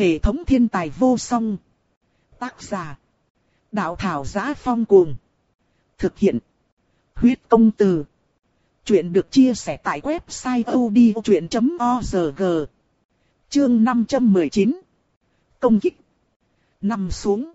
Hệ thống thiên tài vô song. Tác giả. Đạo thảo giá phong cuồng. Thực hiện. Huyết công từ. Chuyện được chia sẻ tại website odchuyện.org. Chương 519. Công kích. Nằm xuống.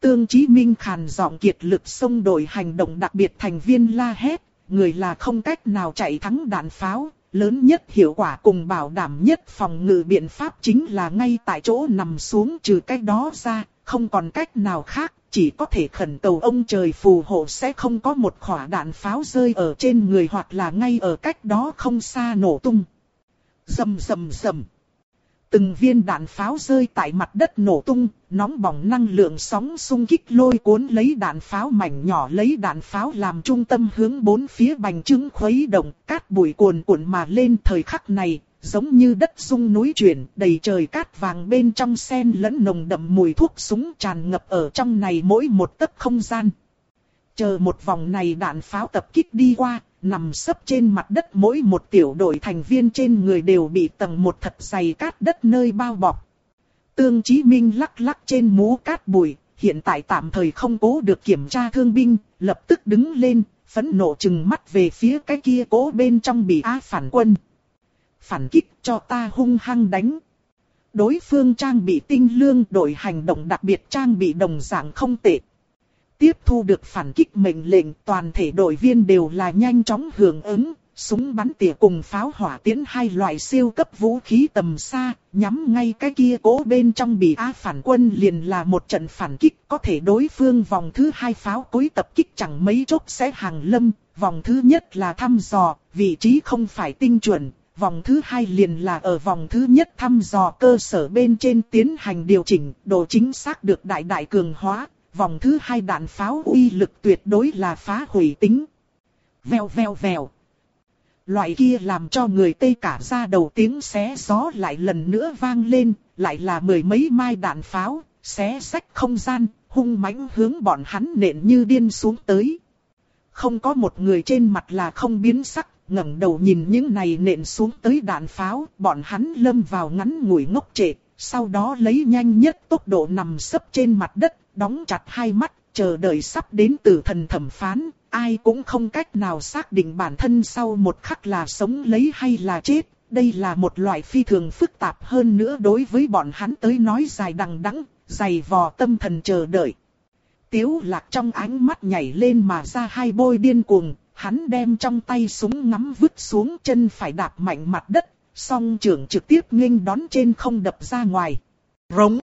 Tương Chí Minh khàn giọng kiệt lực xông đổi hành động đặc biệt thành viên la hét, người là không cách nào chạy thắng đạn pháo, lớn nhất hiệu quả cùng bảo đảm nhất phòng ngự biện pháp chính là ngay tại chỗ nằm xuống trừ cách đó ra, không còn cách nào khác, chỉ có thể khẩn cầu ông trời phù hộ sẽ không có một quả đạn pháo rơi ở trên người hoặc là ngay ở cách đó không xa nổ tung. Dầm dầm dầm. Từng viên đạn pháo rơi tại mặt đất nổ tung, nóng bỏng năng lượng sóng xung kích lôi cuốn lấy đạn pháo mảnh nhỏ lấy đạn pháo làm trung tâm hướng bốn phía bành trướng khuấy động, cát bụi cuồn cuộn mà lên thời khắc này, giống như đất rung núi chuyển, đầy trời cát vàng bên trong sen lẫn nồng đậm mùi thuốc súng tràn ngập ở trong này mỗi một tấc không gian. Chờ một vòng này đạn pháo tập kích đi qua, nằm sấp trên mặt đất mỗi một tiểu đội thành viên trên người đều bị tầng một thật dày cát đất nơi bao bọc. Tương Chí Minh lắc lắc trên mũ cát bụi, hiện tại tạm thời không cố được kiểm tra thương binh, lập tức đứng lên, phẫn nộ chừng mắt về phía cái kia cố bên trong bị á phản quân. Phản kích cho ta hung hăng đánh. Đối phương trang bị tinh lương đội hành động đặc biệt trang bị đồng dạng không tệ. Tiếp thu được phản kích mệnh lệnh toàn thể đội viên đều là nhanh chóng hưởng ứng, súng bắn tỉa cùng pháo hỏa tiến hai loại siêu cấp vũ khí tầm xa, nhắm ngay cái kia cố bên trong bị á phản quân liền là một trận phản kích có thể đối phương vòng thứ hai pháo cối tập kích chẳng mấy chốc sẽ hàng lâm, vòng thứ nhất là thăm dò, vị trí không phải tinh chuẩn. Vòng thứ hai liền là ở vòng thứ nhất thăm dò cơ sở bên trên tiến hành điều chỉnh, độ chính xác được đại đại cường hóa, vòng thứ hai đạn pháo uy lực tuyệt đối là phá hủy tính. Vèo vèo vèo. Loại kia làm cho người tê cả ra đầu tiếng xé gió lại lần nữa vang lên, lại là mười mấy mai đạn pháo, xé sách không gian, hung mãnh hướng bọn hắn nện như điên xuống tới. Không có một người trên mặt là không biến sắc, ngẩng đầu nhìn những này nện xuống tới đạn pháo, bọn hắn lâm vào ngắn ngủi ngốc trệ, sau đó lấy nhanh nhất tốc độ nằm sấp trên mặt đất, đóng chặt hai mắt, chờ đợi sắp đến từ thần thẩm phán, ai cũng không cách nào xác định bản thân sau một khắc là sống lấy hay là chết. Đây là một loại phi thường phức tạp hơn nữa đối với bọn hắn tới nói dài đằng đẵng, dày vò tâm thần chờ đợi. Tiếu lạc trong ánh mắt nhảy lên mà ra hai bôi điên cuồng, hắn đem trong tay súng ngắm vứt xuống chân phải đạp mạnh mặt đất, song trưởng trực tiếp nghênh đón trên không đập ra ngoài. Rống!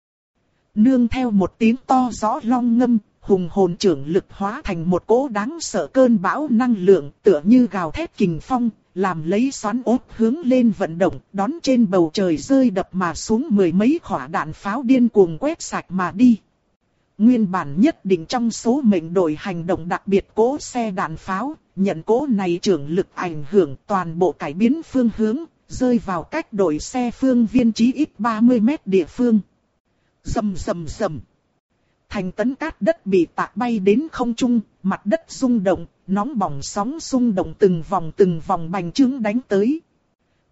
Nương theo một tiếng to rõ long ngâm, hùng hồn trưởng lực hóa thành một cỗ đáng sợ cơn bão năng lượng tựa như gào thét kình phong, làm lấy xoắn ốt hướng lên vận động, đón trên bầu trời rơi đập mà xuống mười mấy khỏa đạn pháo điên cuồng quét sạch mà đi. Nguyên bản nhất định trong số mệnh đội hành động đặc biệt cố xe đạn pháo, nhận cố này trưởng lực ảnh hưởng toàn bộ cải biến phương hướng, rơi vào cách đội xe phương viên chí ít 30 mét địa phương dầm dầm dầm, Thành tấn cát đất bị tạc bay đến không trung, mặt đất rung động, nóng bỏng sóng rung động từng vòng từng vòng bành trướng đánh tới.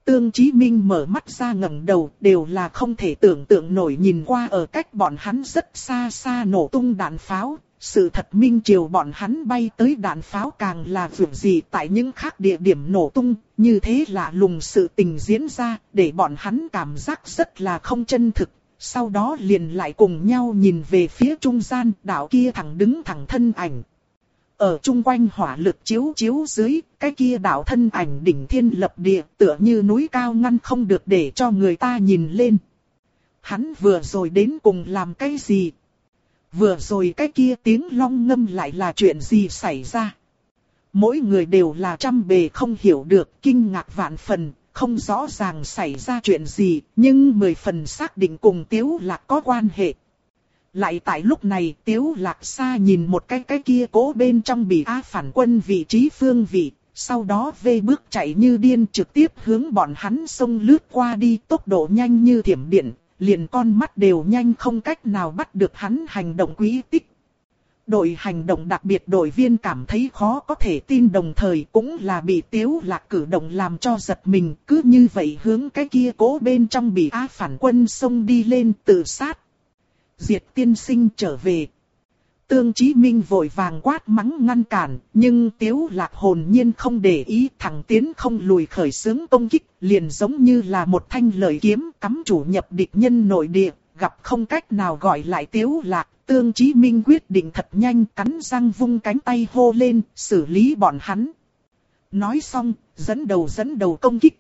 Tương Chí Minh mở mắt ra ngẩng đầu, đều là không thể tưởng tượng nổi nhìn qua ở cách bọn hắn rất xa xa nổ tung đạn pháo. Sự thật minh chiều bọn hắn bay tới đạn pháo càng là vượt gì tại những khác địa điểm nổ tung, như thế là lùng sự tình diễn ra, để bọn hắn cảm giác rất là không chân thực, sau đó liền lại cùng nhau nhìn về phía trung gian đảo kia thẳng đứng thẳng thân ảnh. Ở chung quanh hỏa lực chiếu chiếu dưới, cái kia đảo thân ảnh đỉnh thiên lập địa tựa như núi cao ngăn không được để cho người ta nhìn lên. Hắn vừa rồi đến cùng làm cái gì? Vừa rồi cái kia tiếng long ngâm lại là chuyện gì xảy ra? Mỗi người đều là trăm bề không hiểu được, kinh ngạc vạn phần, không rõ ràng xảy ra chuyện gì, nhưng mười phần xác định cùng Tiếu Lạc có quan hệ. Lại tại lúc này Tiếu Lạc xa nhìn một cái cái kia cố bên trong bị A phản quân vị trí phương vị, sau đó vê bước chạy như điên trực tiếp hướng bọn hắn sông lướt qua đi tốc độ nhanh như thiểm điện, liền con mắt đều nhanh không cách nào bắt được hắn hành động quý tích. Đội hành động đặc biệt đội viên cảm thấy khó có thể tin đồng thời cũng là bị tiếu lạc cử động làm cho giật mình. Cứ như vậy hướng cái kia cố bên trong bị á phản quân xông đi lên tự sát. Diệt tiên sinh trở về. Tương Chí Minh vội vàng quát mắng ngăn cản, nhưng Tiếu Lạc hồn nhiên không để ý thẳng tiến không lùi khởi sướng công kích, liền giống như là một thanh lợi kiếm cắm chủ nhập địch nhân nội địa, gặp không cách nào gọi lại Tiếu Lạc. Tương Chí Minh quyết định thật nhanh cắn răng vung cánh tay hô lên, xử lý bọn hắn. Nói xong, dẫn đầu dẫn đầu công kích.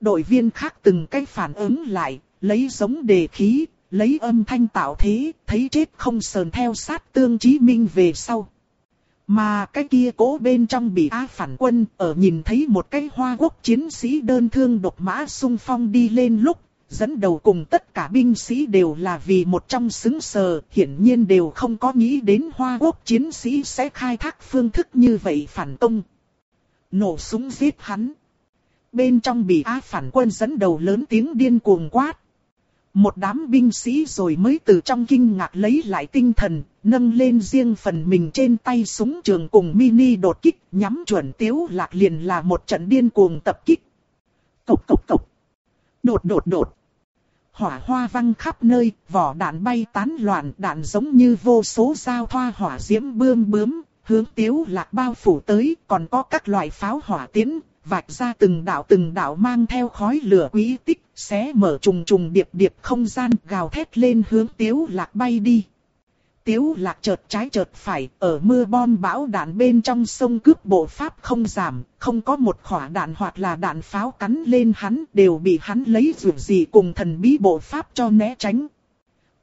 Đội viên khác từng cách phản ứng lại, lấy giống đề khí, lấy âm thanh tạo thế, thấy chết không sờn theo sát tương chí minh về sau. Mà cái kia cố bên trong bị á phản quân, ở nhìn thấy một cái hoa quốc chiến sĩ đơn thương độc mã sung phong đi lên lúc, dẫn đầu cùng tất cả binh sĩ đều là vì một trong xứng sờ, hiển nhiên đều không có nghĩ đến hoa quốc chiến sĩ sẽ khai thác phương thức như vậy phản công. Nổ súng giết hắn. Bên trong bị á phản quân dẫn đầu lớn tiếng điên cuồng quát, một đám binh sĩ rồi mới từ trong kinh ngạc lấy lại tinh thần, nâng lên riêng phần mình trên tay súng trường cùng mini đột kích, nhắm chuẩn tiếu lạc liền là một trận điên cuồng tập kích. Cộc cộc cộc. Đột đột đột. Hỏa hoa văng khắp nơi, vỏ đạn bay tán loạn, đạn giống như vô số dao thoa hỏa diễm bươm bướm, hướng tiếu lạc bao phủ tới, còn có các loại pháo hỏa tiến, vạch ra từng đạo từng đạo mang theo khói lửa quý tích, xé mở trùng trùng điệp điệp không gian gào thét lên hướng tiếu lạc bay đi. Tiếu lạc chợt trái chợt phải, ở mưa bom bão đạn bên trong sông cướp bộ pháp không giảm, không có một khỏa đạn hoặc là đạn pháo cắn lên hắn, đều bị hắn lấy dù gì cùng thần bí bộ pháp cho né tránh.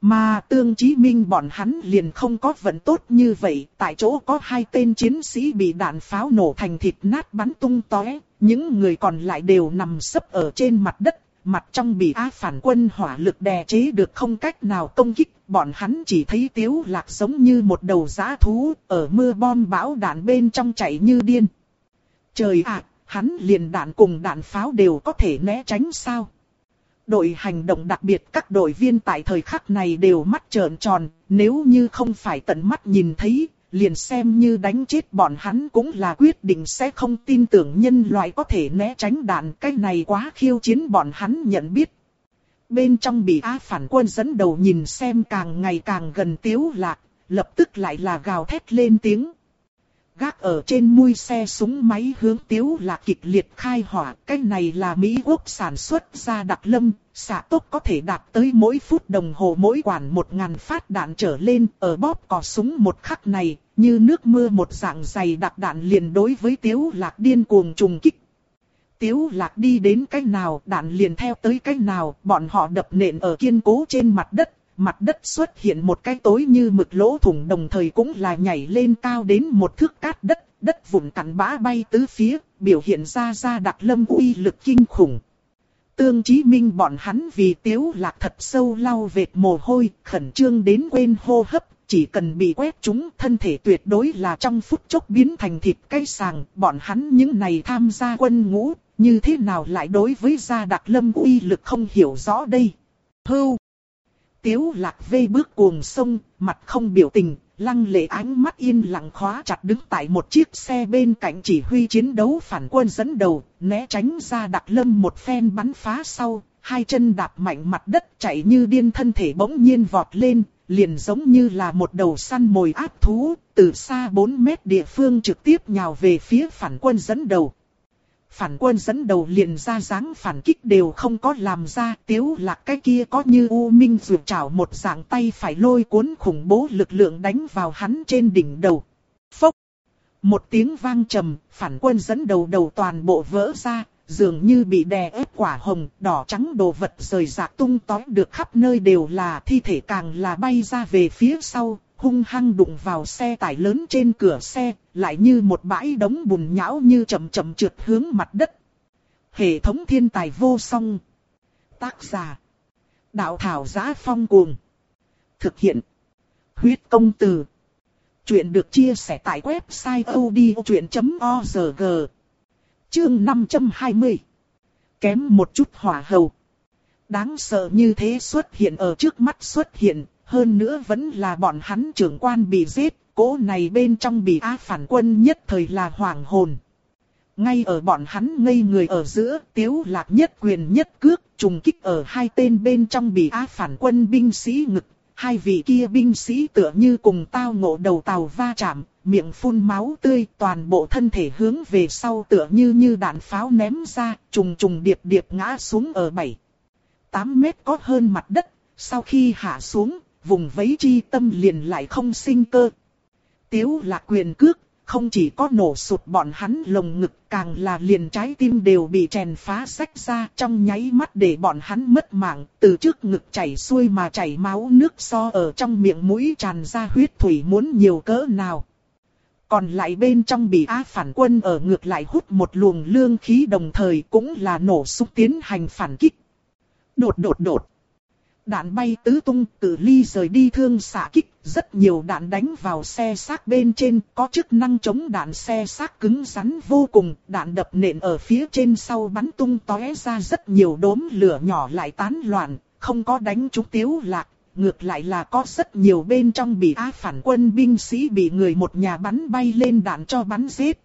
Mà tương chí minh bọn hắn liền không có vận tốt như vậy, tại chỗ có hai tên chiến sĩ bị đạn pháo nổ thành thịt nát bắn tung tóe, những người còn lại đều nằm sấp ở trên mặt đất, mặt trong bị á phản quân hỏa lực đè chế được không cách nào công kích, bọn hắn chỉ thấy tiếu lạc giống như một đầu giã thú, ở mưa bom bão đạn bên trong chạy như điên. Trời ạ, hắn liền đạn cùng đạn pháo đều có thể né tránh sao? Đội hành động đặc biệt các đội viên tại thời khắc này đều mắt trợn tròn, nếu như không phải tận mắt nhìn thấy, liền xem như đánh chết bọn hắn cũng là quyết định sẽ không tin tưởng nhân loại có thể né tránh đạn. Cái này quá khiêu chiến bọn hắn nhận biết. Bên trong bị á phản quân dẫn đầu nhìn xem càng ngày càng gần tiếu lạc, lập tức lại là gào thét lên tiếng gác ở trên mui xe súng máy hướng tiếu là kịch liệt khai hỏa. Cái này là Mỹ Quốc sản xuất ra đặc lâm, xạ tốc có thể đạt tới mỗi phút đồng hồ mỗi quản một ngàn phát đạn trở lên. Ở bóp cò súng một khắc này, như nước mưa một dạng dày đặc đạn liền đối với tiếu lạc điên cuồng trùng kích. Tiếu lạc đi đến cái nào đạn liền theo tới cái nào, bọn họ đập nện ở kiên cố trên mặt đất, mặt đất xuất hiện một cái tối như mực lỗ thủng đồng thời cũng là nhảy lên cao đến một thước cát đất, đất vụn cắn bã bay tứ phía, biểu hiện ra ra đặc lâm uy lực kinh khủng. Tương Chí Minh bọn hắn vì tiếu lạc thật sâu lau vệt mồ hôi, khẩn trương đến quên hô hấp, chỉ cần bị quét chúng thân thể tuyệt đối là trong phút chốc biến thành thịt cây sàng, bọn hắn những này tham gia quân ngũ, như thế nào lại đối với gia đặc lâm uy lực không hiểu rõ đây. Hưu! Tiếu lạc vây bước cuồng sông, mặt không biểu tình, lăng lệ ánh mắt yên lặng khóa chặt đứng tại một chiếc xe bên cạnh chỉ huy chiến đấu phản quân dẫn đầu, né tránh ra đặc lâm một phen bắn phá sau, hai chân đạp mạnh mặt đất chạy như điên thân thể bỗng nhiên vọt lên, liền giống như là một đầu săn mồi áp thú, từ xa 4 mét địa phương trực tiếp nhào về phía phản quân dẫn đầu phản quân dẫn đầu liền ra dáng phản kích đều không có làm ra, tiếu lạc cái kia có như u minh rượt chảo một dạng tay phải lôi cuốn khủng bố lực lượng đánh vào hắn trên đỉnh đầu. Phốc! Một tiếng vang trầm, phản quân dẫn đầu đầu toàn bộ vỡ ra, dường như bị đè ép quả hồng, đỏ trắng đồ vật rời rạc tung tói được khắp nơi đều là thi thể càng là bay ra về phía sau, hung hăng đụng vào xe tải lớn trên cửa xe, lại như một bãi đống bùn nhão như chậm chậm trượt hướng mặt đất. Hệ thống thiên tài vô song. Tác giả. Đạo thảo giá phong cuồng. Thực hiện. Huyết công từ. Chuyện được chia sẻ tại website odchuyện.org. Chương 520. Kém một chút hỏa hầu. Đáng sợ như thế xuất hiện ở trước mắt xuất hiện, hơn nữa vẫn là bọn hắn trưởng quan bị giết, cỗ này bên trong bị á phản quân nhất thời là hoàng hồn. Ngay ở bọn hắn ngây người ở giữa, tiếu lạc nhất quyền nhất cước, trùng kích ở hai tên bên trong bị á phản quân binh sĩ ngực. Hai vị kia binh sĩ tựa như cùng tao ngộ đầu tàu va chạm, miệng phun máu tươi, toàn bộ thân thể hướng về sau tựa như như đạn pháo ném ra, trùng trùng điệp điệp ngã xuống ở 7. 8 mét có hơn mặt đất, sau khi hạ xuống, vùng vấy chi tâm liền lại không sinh cơ. Tiếu lạc quyền cước, không chỉ có nổ sụt bọn hắn lồng ngực càng là liền trái tim đều bị chèn phá sách ra trong nháy mắt để bọn hắn mất mạng, từ trước ngực chảy xuôi mà chảy máu nước so ở trong miệng mũi tràn ra huyết thủy muốn nhiều cỡ nào. Còn lại bên trong bị á phản quân ở ngược lại hút một luồng lương khí đồng thời cũng là nổ súng tiến hành phản kích. Đột đột đột. Đạn bay tứ tung, cử ly rời đi thương xạ kích, rất nhiều đạn đánh vào xe xác bên trên, có chức năng chống đạn xe xác cứng rắn vô cùng, đạn đập nện ở phía trên sau bắn tung tóe ra rất nhiều đốm lửa nhỏ lại tán loạn, không có đánh trúng tiếu lạc, ngược lại là có rất nhiều bên trong bị á phản quân binh sĩ bị người một nhà bắn bay lên đạn cho bắn giết.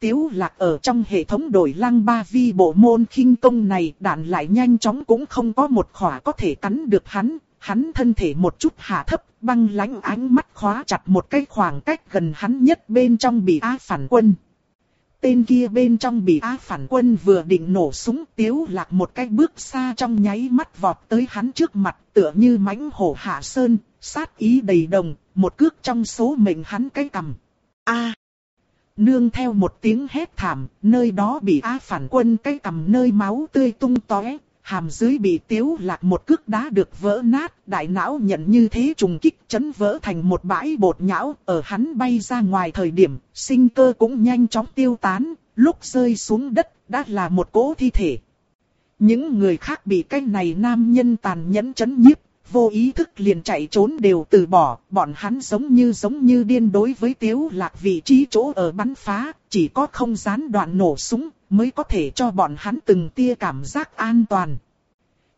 Tiếu lạc ở trong hệ thống đổi lăng ba vi bộ môn khinh công này đạn lại nhanh chóng cũng không có một khỏa có thể cắn được hắn, hắn thân thể một chút hạ thấp, băng lãnh ánh mắt khóa chặt một cái khoảng cách gần hắn nhất bên trong bị á phản quân. Tên kia bên trong bị á phản quân vừa định nổ súng tiếu lạc một cái bước xa trong nháy mắt vọt tới hắn trước mặt tựa như mãnh hổ hạ sơn, sát ý đầy đồng, một cước trong số mệnh hắn cái cầm. A Nương theo một tiếng hét thảm, nơi đó bị á phản quân cây cầm nơi máu tươi tung tóe, hàm dưới bị tiếu lạc một cước đá được vỡ nát, đại não nhận như thế trùng kích chấn vỡ thành một bãi bột nhão, ở hắn bay ra ngoài thời điểm, sinh cơ cũng nhanh chóng tiêu tán, lúc rơi xuống đất, đã là một cỗ thi thể. Những người khác bị cái này nam nhân tàn nhẫn chấn nhiếp, vô ý thức liền chạy trốn đều từ bỏ, bọn hắn giống như giống như điên đối với tiếu lạc vị trí chỗ ở bắn phá, chỉ có không gián đoạn nổ súng, mới có thể cho bọn hắn từng tia cảm giác an toàn.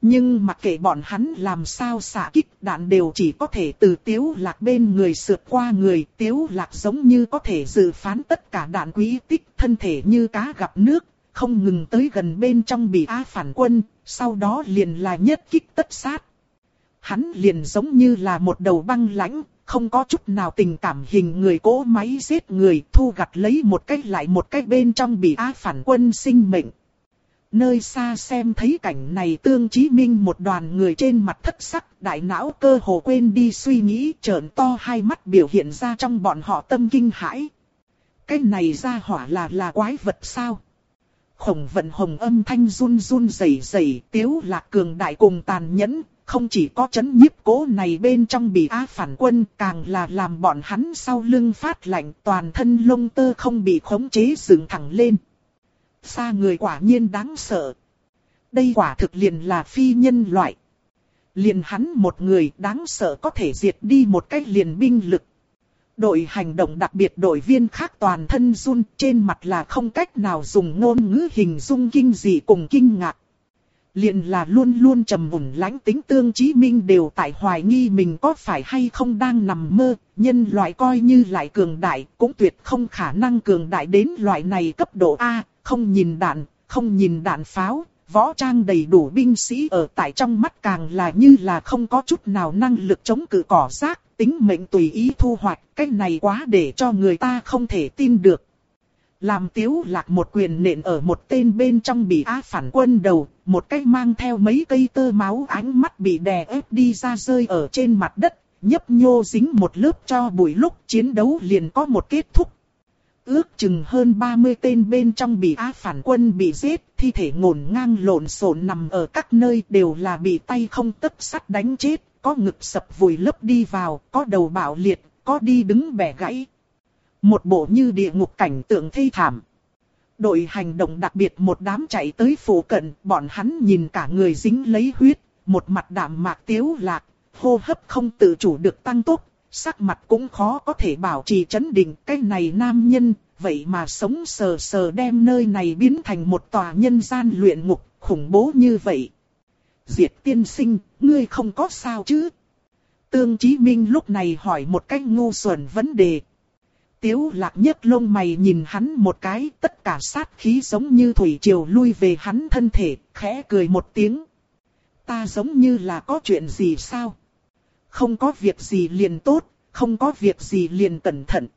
Nhưng mặc kệ bọn hắn làm sao xả kích đạn đều chỉ có thể từ tiếu lạc bên người sượt qua người. Tiếu lạc giống như có thể dự phán tất cả đạn quý tích thân thể như cá gặp nước, không ngừng tới gần bên trong bị A phản quân, sau đó liền là nhất kích tất sát. Hắn liền giống như là một đầu băng lãnh, không có chút nào tình cảm hình người cố máy giết người thu gặt lấy một cách lại một cách bên trong bị á phản quân sinh mệnh. Nơi xa xem thấy cảnh này tương chí minh một đoàn người trên mặt thất sắc, đại não cơ hồ quên đi suy nghĩ trợn to hai mắt biểu hiện ra trong bọn họ tâm kinh hãi. Cái này ra hỏa là là quái vật sao? Khổng vận hồng âm thanh run run rẩy rẩy, tiếu lạc cường đại cùng tàn nhẫn, không chỉ có chấn nhiếp cố này bên trong bị á phản quân, càng là làm bọn hắn sau lưng phát lạnh toàn thân lông tơ không bị khống chế dựng thẳng lên. Xa người quả nhiên đáng sợ. Đây quả thực liền là phi nhân loại. Liền hắn một người đáng sợ có thể diệt đi một cách liền binh lực. Đội hành động đặc biệt đội viên khác toàn thân run trên mặt là không cách nào dùng ngôn ngữ hình dung kinh dị cùng kinh ngạc liền là luôn luôn trầm mùn lãnh tính tương chí minh đều tại hoài nghi mình có phải hay không đang nằm mơ, nhân loại coi như lại cường đại, cũng tuyệt không khả năng cường đại đến loại này cấp độ A, không nhìn đạn, không nhìn đạn pháo, võ trang đầy đủ binh sĩ ở tại trong mắt càng là như là không có chút nào năng lực chống cự cỏ rác, tính mệnh tùy ý thu hoạch, cái này quá để cho người ta không thể tin được. Làm tiếu lạc một quyền nện ở một tên bên trong bị á phản quân đầu, một cái mang theo mấy cây tơ máu ánh mắt bị đè ép đi ra rơi ở trên mặt đất, nhấp nhô dính một lớp cho bụi lúc chiến đấu liền có một kết thúc. Ước chừng hơn 30 tên bên trong bị á phản quân bị giết, thi thể ngổn ngang lộn xộn nằm ở các nơi đều là bị tay không tấc sắt đánh chết, có ngực sập vùi lấp đi vào, có đầu bạo liệt, có đi đứng bẻ gãy. Một bộ như địa ngục cảnh tượng thê thảm. Đội hành động đặc biệt một đám chạy tới phủ cận, bọn hắn nhìn cả người dính lấy huyết, một mặt đạm mạc tiếu lạc, hô hấp không tự chủ được tăng tốc, sắc mặt cũng khó có thể bảo trì chấn định. Cái này nam nhân, vậy mà sống sờ sờ đem nơi này biến thành một tòa nhân gian luyện ngục, khủng bố như vậy. Diệt tiên sinh, ngươi không có sao chứ? Tương Chí Minh lúc này hỏi một cách ngu xuẩn vấn đề. Tiếu lạc nhất lông mày nhìn hắn một cái, tất cả sát khí giống như thủy triều lui về hắn thân thể, khẽ cười một tiếng. Ta giống như là có chuyện gì sao? Không có việc gì liền tốt, không có việc gì liền cẩn thận.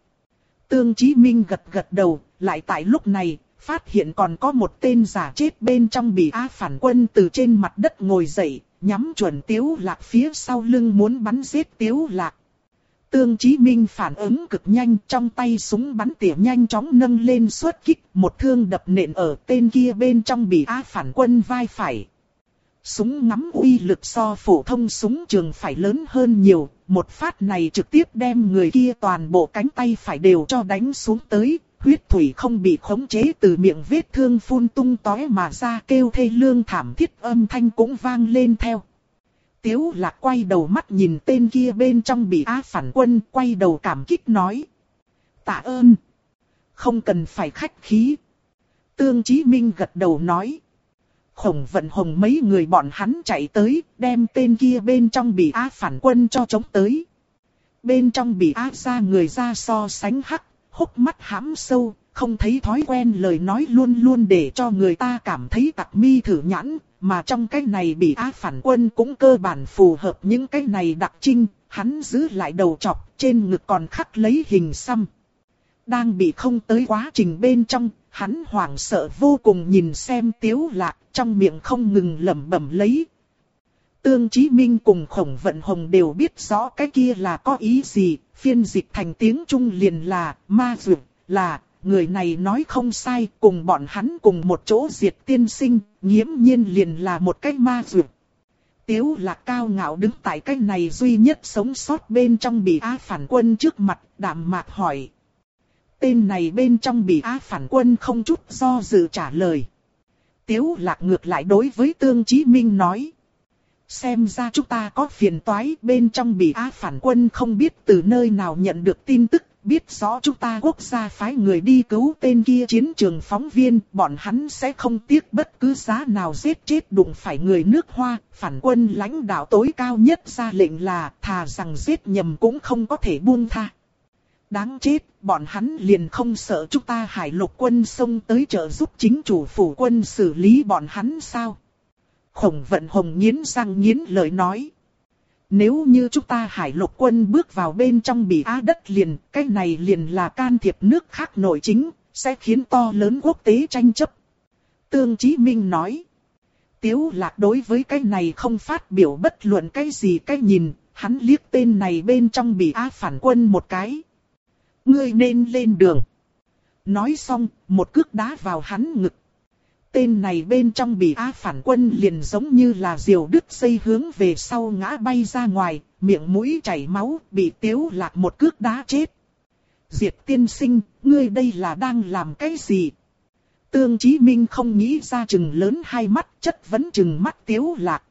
Tương Chí Minh gật gật đầu, lại tại lúc này, phát hiện còn có một tên giả chết bên trong bị A phản quân từ trên mặt đất ngồi dậy, nhắm chuẩn tiếu lạc phía sau lưng muốn bắn giết tiếu lạc. Tương Chí Minh phản ứng cực nhanh trong tay súng bắn tỉa nhanh chóng nâng lên xuất kích một thương đập nện ở tên kia bên trong bị A phản quân vai phải. Súng ngắm uy lực so phổ thông súng trường phải lớn hơn nhiều, một phát này trực tiếp đem người kia toàn bộ cánh tay phải đều cho đánh xuống tới, huyết thủy không bị khống chế từ miệng vết thương phun tung tói mà ra kêu thê lương thảm thiết âm thanh cũng vang lên theo. Tiếu lạc quay đầu mắt nhìn tên kia bên trong bị á phản quân quay đầu cảm kích nói. Tạ ơn. Không cần phải khách khí. Tương Chí Minh gật đầu nói. Khổng vận hồng mấy người bọn hắn chạy tới, đem tên kia bên trong bị á phản quân cho chống tới. Bên trong bị á ra người ra so sánh hắc, hốc mắt hãm sâu, không thấy thói quen lời nói luôn luôn để cho người ta cảm thấy tặc mi thử nhãn, mà trong cái này bị á phản quân cũng cơ bản phù hợp những cái này đặc trinh, hắn giữ lại đầu chọc, trên ngực còn khắc lấy hình xăm. Đang bị không tới quá trình bên trong, hắn hoảng sợ vô cùng nhìn xem tiếu lạc, trong miệng không ngừng lẩm bẩm lấy. Tương Chí Minh cùng Khổng Vận Hồng đều biết rõ cái kia là có ý gì, phiên dịch thành tiếng Trung liền là, ma dược, là, người này nói không sai, cùng bọn hắn cùng một chỗ diệt tiên sinh, nghiễm nhiên liền là một cái ma dược. Tiếu lạc cao ngạo đứng tại cái này duy nhất sống sót bên trong bị á phản quân trước mặt, đạm mạc hỏi. Tên này bên trong bị á phản quân không chút do dự trả lời. Tiếu lạc ngược lại đối với Tương Chí Minh nói. Xem ra chúng ta có phiền toái bên trong bị á phản quân không biết từ nơi nào nhận được tin tức, biết rõ chúng ta quốc gia phái người đi cứu tên kia chiến trường phóng viên, bọn hắn sẽ không tiếc bất cứ giá nào giết chết đụng phải người nước hoa, phản quân lãnh đạo tối cao nhất ra lệnh là thà rằng giết nhầm cũng không có thể buông tha. Đáng chết, bọn hắn liền không sợ chúng ta hải lục quân xông tới trợ giúp chính chủ phủ quân xử lý bọn hắn sao? Khổng vận hồng nghiến răng nghiến lời nói. Nếu như chúng ta hải lục quân bước vào bên trong bị á đất liền, cái này liền là can thiệp nước khác nội chính, sẽ khiến to lớn quốc tế tranh chấp. Tương Chí Minh nói. Tiếu lạc đối với cái này không phát biểu bất luận cái gì cái nhìn, hắn liếc tên này bên trong bị á phản quân một cái. Ngươi nên lên đường. Nói xong, một cước đá vào hắn ngực. Tên này bên trong bị á phản quân liền giống như là diều đứt dây hướng về sau ngã bay ra ngoài, miệng mũi chảy máu, bị tiếu lạc một cước đá chết. Diệt tiên sinh, ngươi đây là đang làm cái gì? Tương Chí Minh không nghĩ ra chừng lớn hai mắt chất vấn chừng mắt tiếu lạc.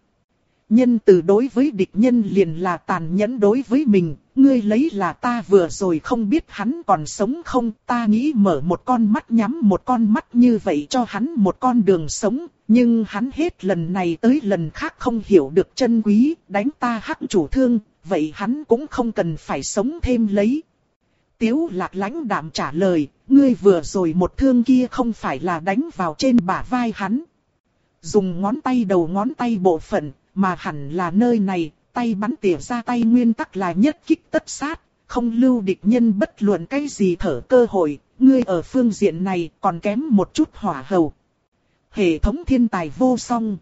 Nhân từ đối với địch nhân liền là tàn nhẫn đối với mình, ngươi lấy là ta vừa rồi không biết hắn còn sống không, ta nghĩ mở một con mắt nhắm một con mắt như vậy cho hắn một con đường sống, nhưng hắn hết lần này tới lần khác không hiểu được chân quý, đánh ta hắc chủ thương, vậy hắn cũng không cần phải sống thêm lấy. Tiếu lạc lãnh đạm trả lời, ngươi vừa rồi một thương kia không phải là đánh vào trên bả vai hắn. Dùng ngón tay đầu ngón tay bộ phận, mà hẳn là nơi này, tay bắn tỉa ra tay nguyên tắc là nhất kích tất sát, không lưu địch nhân bất luận cái gì thở cơ hội, ngươi ở phương diện này còn kém một chút hỏa hầu. Hệ thống thiên tài vô song.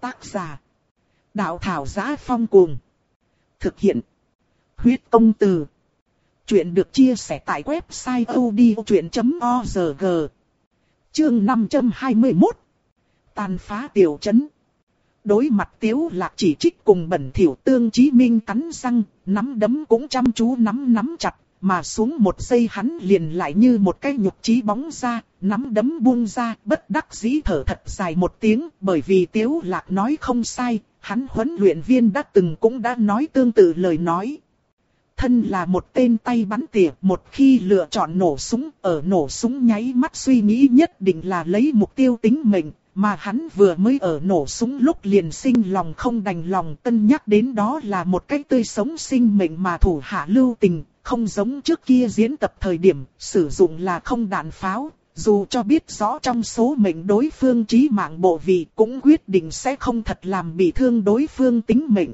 Tác giả. Đạo thảo giá phong cuồng. Thực hiện. Huyết công từ. Chuyện được chia sẻ tại website odchuyện.org. Chương 521. Tàn phá tiểu trấn. Đối mặt tiếu lạc chỉ trích cùng bẩn thỉu tương chí minh cắn răng, nắm đấm cũng chăm chú nắm nắm chặt, mà xuống một giây hắn liền lại như một cái nhục trí bóng ra, nắm đấm buông ra, bất đắc dĩ thở thật dài một tiếng, bởi vì tiếu lạc nói không sai, hắn huấn luyện viên đã từng cũng đã nói tương tự lời nói. Thân là một tên tay bắn tỉa, một khi lựa chọn nổ súng, ở nổ súng nháy mắt suy nghĩ nhất định là lấy mục tiêu tính mệnh, mà hắn vừa mới ở nổ súng lúc liền sinh lòng không đành lòng tân nhắc đến đó là một cách tươi sống sinh mệnh mà thủ hạ lưu tình, không giống trước kia diễn tập thời điểm, sử dụng là không đạn pháo, dù cho biết rõ trong số mệnh đối phương trí mạng bộ vị cũng quyết định sẽ không thật làm bị thương đối phương tính mệnh.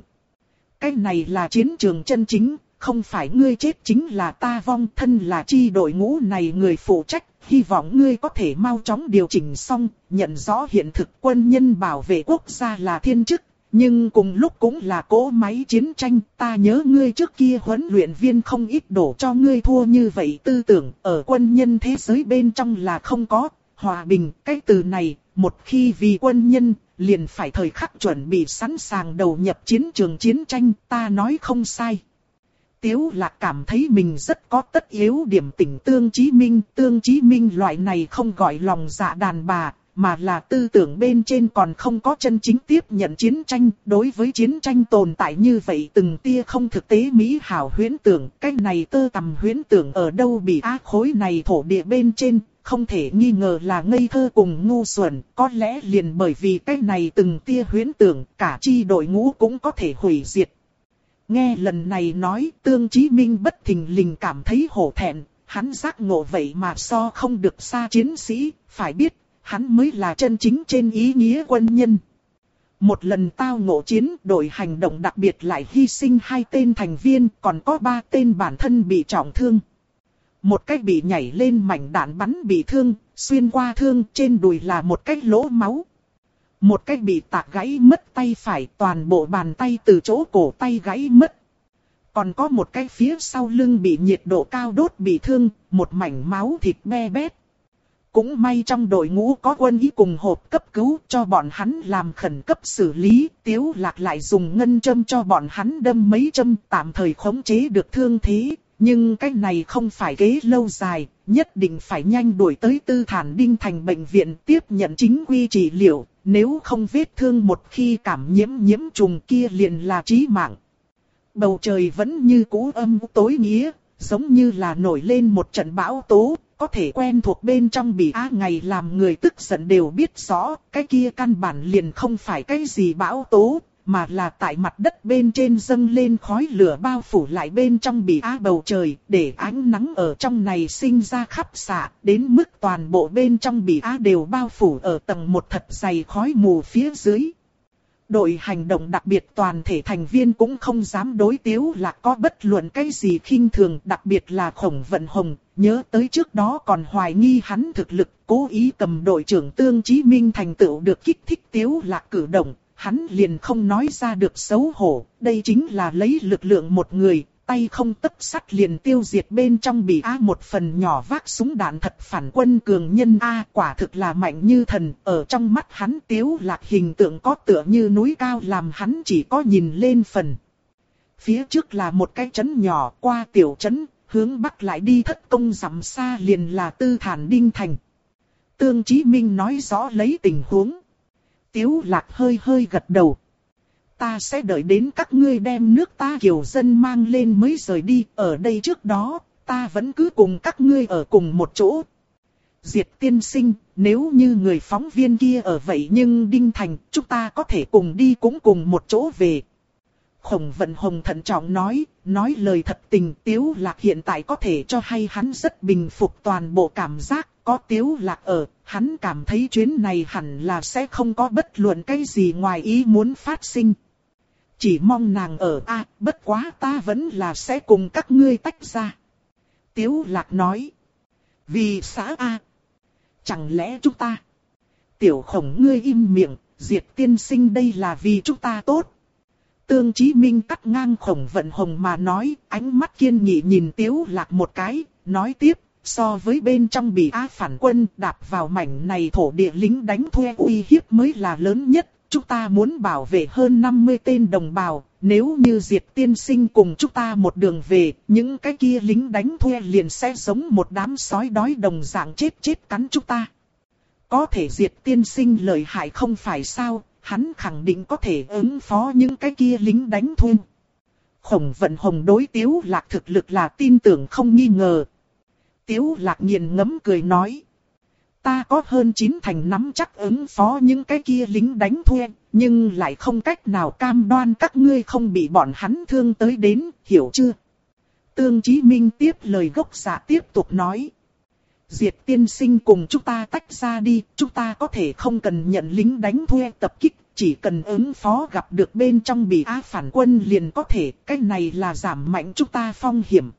Cái này là chiến trường chân chính, không phải ngươi chết chính là ta vong thân là chi đội ngũ này người phụ trách, hy vọng ngươi có thể mau chóng điều chỉnh xong, nhận rõ hiện thực quân nhân bảo vệ quốc gia là thiên chức, nhưng cùng lúc cũng là cỗ máy chiến tranh, ta nhớ ngươi trước kia huấn luyện viên không ít đổ cho ngươi thua như vậy tư tưởng, ở quân nhân thế giới bên trong là không có, hòa bình, cái từ này, một khi vì quân nhân, liền phải thời khắc chuẩn bị sẵn sàng đầu nhập chiến trường chiến tranh, ta nói không sai. Tiếu lạc cảm thấy mình rất có tất yếu điểm tỉnh tương chí minh, tương chí minh loại này không gọi lòng dạ đàn bà, mà là tư tưởng bên trên còn không có chân chính tiếp nhận chiến tranh. Đối với chiến tranh tồn tại như vậy từng tia không thực tế mỹ hảo huyễn tưởng, cái này tơ tầm huyễn tưởng ở đâu bị á khối này thổ địa bên trên, không thể nghi ngờ là ngây thơ cùng ngu xuẩn, có lẽ liền bởi vì cái này từng tia huyễn tưởng, cả chi đội ngũ cũng có thể hủy diệt. Nghe lần này nói, Tương Chí Minh bất thình lình cảm thấy hổ thẹn, hắn giác ngộ vậy mà so không được xa chiến sĩ, phải biết, hắn mới là chân chính trên ý nghĩa quân nhân. Một lần tao ngộ chiến, đội hành động đặc biệt lại hy sinh hai tên thành viên, còn có ba tên bản thân bị trọng thương. Một cách bị nhảy lên mảnh đạn bắn bị thương, xuyên qua thương trên đùi là một cách lỗ máu. Một cách bị tạc gãy mất tay phải toàn bộ bàn tay từ chỗ cổ tay gãy mất. Còn có một cái phía sau lưng bị nhiệt độ cao đốt bị thương, một mảnh máu thịt be bét. Cũng may trong đội ngũ có quân y cùng hộp cấp cứu cho bọn hắn làm khẩn cấp xử lý, tiếu lạc lại dùng ngân châm cho bọn hắn đâm mấy châm tạm thời khống chế được thương thế. Nhưng cái này không phải kế lâu dài, nhất định phải nhanh đuổi tới tư thản đinh thành bệnh viện tiếp nhận chính quy trị liệu, nếu không vết thương một khi cảm nhiễm nhiễm trùng kia liền là chí mạng. Bầu trời vẫn như cũ âm tối nghĩa, giống như là nổi lên một trận bão tố, có thể quen thuộc bên trong bị á ngày làm người tức giận đều biết rõ, cái kia căn bản liền không phải cái gì bão tố, mà là tại mặt đất bên trên dâng lên khói lửa bao phủ lại bên trong bị á bầu trời, để ánh nắng ở trong này sinh ra khắp xạ, đến mức toàn bộ bên trong bị á đều bao phủ ở tầng một thật dày khói mù phía dưới. Đội hành động đặc biệt toàn thể thành viên cũng không dám đối tiếu là có bất luận cái gì khinh thường, đặc biệt là khổng vận hồng, nhớ tới trước đó còn hoài nghi hắn thực lực, cố ý cầm đội trưởng Tương Chí Minh thành tựu được kích thích tiếu lạc cử động, hắn liền không nói ra được xấu hổ, đây chính là lấy lực lượng một người, tay không tất sắt liền tiêu diệt bên trong bị A một phần nhỏ vác súng đạn thật phản quân cường nhân A quả thực là mạnh như thần, ở trong mắt hắn tiếu lạc hình tượng có tựa như núi cao làm hắn chỉ có nhìn lên phần. Phía trước là một cái trấn nhỏ qua tiểu trấn, hướng bắc lại đi thất công dặm xa liền là tư thản đinh thành. Tương Chí Minh nói rõ lấy tình huống. Tiếu lạc hơi hơi gật đầu. Ta sẽ đợi đến các ngươi đem nước ta kiều dân mang lên mới rời đi. Ở đây trước đó, ta vẫn cứ cùng các ngươi ở cùng một chỗ. Diệt tiên sinh, nếu như người phóng viên kia ở vậy nhưng Đinh Thành, chúng ta có thể cùng đi cũng cùng một chỗ về. Khổng vận hồng thận trọng nói, nói lời thật tình tiếu lạc hiện tại có thể cho hay hắn rất bình phục toàn bộ cảm giác, có tiếu lạc ở, hắn cảm thấy chuyến này hẳn là sẽ không có bất luận cái gì ngoài ý muốn phát sinh. Chỉ mong nàng ở a à, bất quá ta vẫn là sẽ cùng các ngươi tách ra. Tiếu lạc nói. Vì xã a Chẳng lẽ chúng ta. Tiểu khổng ngươi im miệng, diệt tiên sinh đây là vì chúng ta tốt. Tương Chí Minh cắt ngang khổng vận hồng mà nói, ánh mắt kiên nghị nhìn Tiếu Lạc một cái, nói tiếp, so với bên trong bị á phản quân đạp vào mảnh này thổ địa lính đánh thuê uy hiếp mới là lớn nhất. Chúng ta muốn bảo vệ hơn 50 tên đồng bào, nếu như diệt tiên sinh cùng chúng ta một đường về, những cái kia lính đánh thuê liền sẽ giống một đám sói đói đồng dạng chết chết cắn chúng ta. Có thể diệt tiên sinh lợi hại không phải sao, hắn khẳng định có thể ứng phó những cái kia lính đánh thuê. Khổng vận hồng đối tiếu lạc thực lực là tin tưởng không nghi ngờ. Tiếu lạc nghiền ngấm cười nói. ta có hơn chín thành nắm chắc ứng phó những cái kia lính đánh thuê, nhưng lại không cách nào cam đoan các ngươi không bị bọn hắn thương tới đến, hiểu chưa? Tương Chí Minh tiếp lời gốc giả tiếp tục nói. Diệt tiên sinh cùng chúng ta tách ra đi, chúng ta có thể không cần nhận lính đánh thuê tập kích, chỉ cần ứng phó gặp được bên trong bị á phản quân liền có thể, cái này là giảm mạnh chúng ta phong hiểm.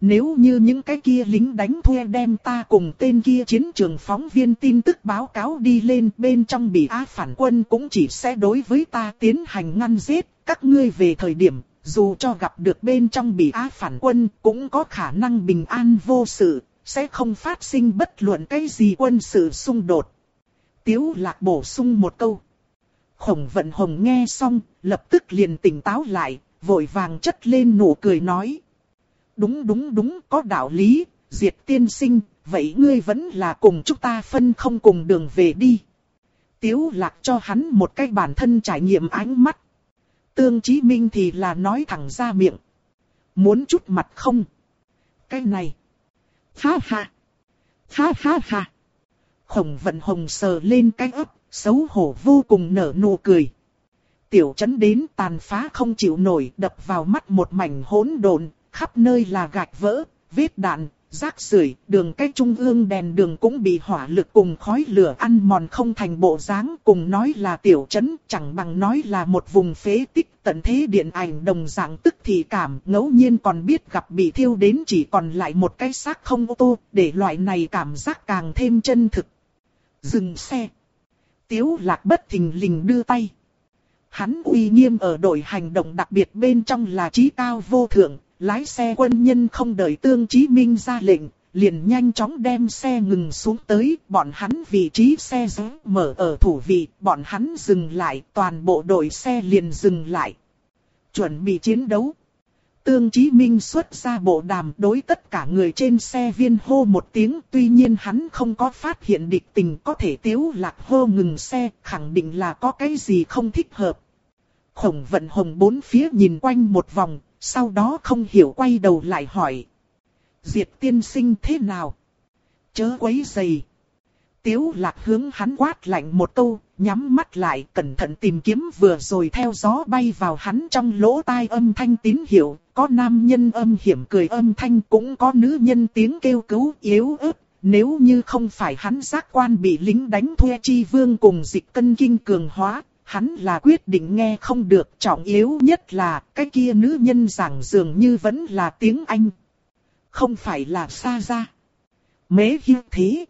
Nếu như những cái kia lính đánh thuê đem ta cùng tên kia chiến trường phóng viên tin tức báo cáo đi lên bên trong bị á phản quân cũng chỉ sẽ đối với ta tiến hành ngăn giết, các ngươi về thời điểm, dù cho gặp được bên trong bị á phản quân cũng có khả năng bình an vô sự, sẽ không phát sinh bất luận cái gì quân sự xung đột. Tiếu lạc bổ sung một câu. Khổng vận hồng nghe xong, lập tức liền tỉnh táo lại, vội vàng chất lên nụ cười nói. Đúng đúng đúng, có đạo lý, diệt tiên sinh, vậy ngươi vẫn là cùng chúng ta phân không cùng đường về đi. Tiếu lạc cho hắn một cái bản thân trải nghiệm ánh mắt. Tương Chí Minh thì là nói thẳng ra miệng. Muốn chút mặt không? Cái này. Ha ha. Ha ha ha. Khổng vận hồng sờ lên cái ấp, xấu hổ vô cùng nở nụ cười. Tiểu chấn đến tàn phá không chịu nổi đập vào mắt một mảnh hỗn độn, khắp nơi là gạch vỡ, vết đạn, rác rưởi, đường cách trung ương đèn đường cũng bị hỏa lực cùng khói lửa ăn mòn không thành bộ dáng, cùng nói là tiểu trấn, chẳng bằng nói là một vùng phế tích tận thế điện ảnh đồng dạng tức thì cảm, ngẫu nhiên còn biết gặp bị thiêu đến chỉ còn lại một cái xác không ô tô, để loại này cảm giác càng thêm chân thực. Dừng xe. Tiếu lạc bất thình lình đưa tay. Hắn uy nghiêm ở đội hành động đặc biệt bên trong là trí cao vô thượng, lái xe quân nhân không đợi Tương Chí Minh ra lệnh, liền nhanh chóng đem xe ngừng xuống tới, bọn hắn vị trí xe giữ mở ở thủ vị, bọn hắn dừng lại, toàn bộ đội xe liền dừng lại. Chuẩn bị chiến đấu. Tương Chí Minh xuất ra bộ đàm đối tất cả người trên xe viên hô một tiếng tuy nhiên hắn không có phát hiện địch tình có thể tiếu lạc hô ngừng xe khẳng định là có cái gì không thích hợp. Khổng vận hồng bốn phía nhìn quanh một vòng sau đó không hiểu quay đầu lại hỏi. Diệt tiên sinh thế nào? Chớ quấy dày. Tiếu lạc hướng hắn quát lạnh một câu, nhắm mắt lại cẩn thận tìm kiếm vừa rồi theo gió bay vào hắn trong lỗ tai âm thanh tín hiệu, có nam nhân âm hiểm cười âm thanh cũng có nữ nhân tiếng kêu cứu yếu ớt. Nếu như không phải hắn giác quan bị lính đánh thuê chi vương cùng dịch cân kinh cường hóa, hắn là quyết định nghe không được trọng yếu nhất là cái kia nữ nhân giảng dường như vẫn là tiếng Anh. Không phải là xa ra. Mế hiu thế.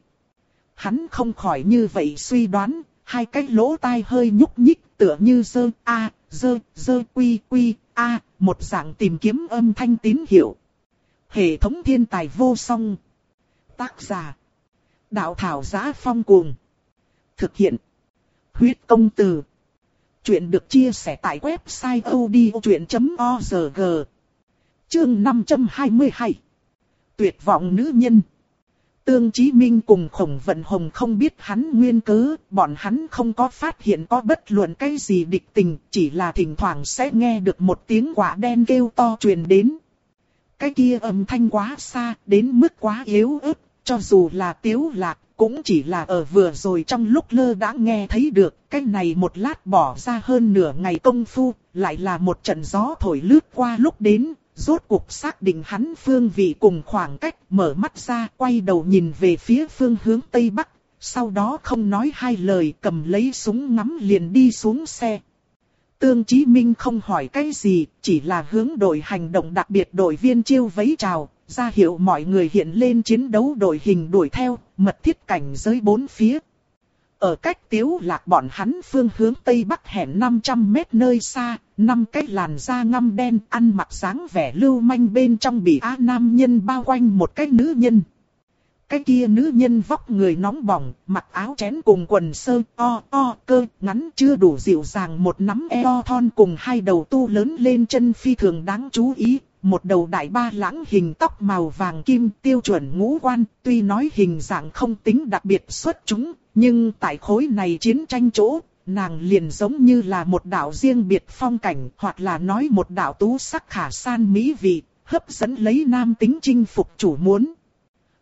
Hắn không khỏi như vậy suy đoán, hai cái lỗ tai hơi nhúc nhích tựa như dơ a, dơ, dơ quy quy, a, một dạng tìm kiếm âm thanh tín hiệu. Hệ thống thiên tài vô song. Tác giả. Đạo thảo giá phong cuồng. Thực hiện. Huyết công từ. Chuyện được chia sẻ tại website odchuyện.org Chương 522 Tuyệt vọng nữ nhân. Tương Chí Minh cùng Khổng Vận Hồng không biết hắn nguyên cớ, bọn hắn không có phát hiện có bất luận cái gì địch tình, chỉ là thỉnh thoảng sẽ nghe được một tiếng quả đen kêu to truyền đến. Cái kia âm thanh quá xa, đến mức quá yếu ớt, cho dù là tiếu lạc, cũng chỉ là ở vừa rồi trong lúc lơ đã nghe thấy được, cái này một lát bỏ ra hơn nửa ngày công phu, lại là một trận gió thổi lướt qua lúc đến, rốt cuộc xác định hắn phương vị cùng khoảng cách, mở mắt ra, quay đầu nhìn về phía phương hướng Tây Bắc, sau đó không nói hai lời cầm lấy súng ngắm liền đi xuống xe. Tương Chí Minh không hỏi cái gì, chỉ là hướng đội hành động đặc biệt đội viên chiêu vấy chào, ra hiệu mọi người hiện lên chiến đấu đội hình đuổi theo, mật thiết cảnh giới bốn phía. Ở cách tiếu lạc bọn hắn phương hướng tây bắc hẻm 500 mét nơi xa, năm cái làn da ngăm đen ăn mặc dáng vẻ lưu manh bên trong bị á nam nhân bao quanh một cái nữ nhân. Cái kia nữ nhân vóc người nóng bỏng, mặc áo chén cùng quần sơ o o cơ ngắn chưa đủ dịu dàng một nắm eo thon cùng hai đầu tu lớn lên chân phi thường đáng chú ý, một đầu đại ba lãng hình tóc màu vàng kim tiêu chuẩn ngũ quan, tuy nói hình dạng không tính đặc biệt xuất chúng, nhưng tại khối này chiến tranh chỗ, nàng liền giống như là một đạo riêng biệt phong cảnh, hoặc là nói một đạo tú sắc khả san mỹ vị, hấp dẫn lấy nam tính chinh phục chủ muốn.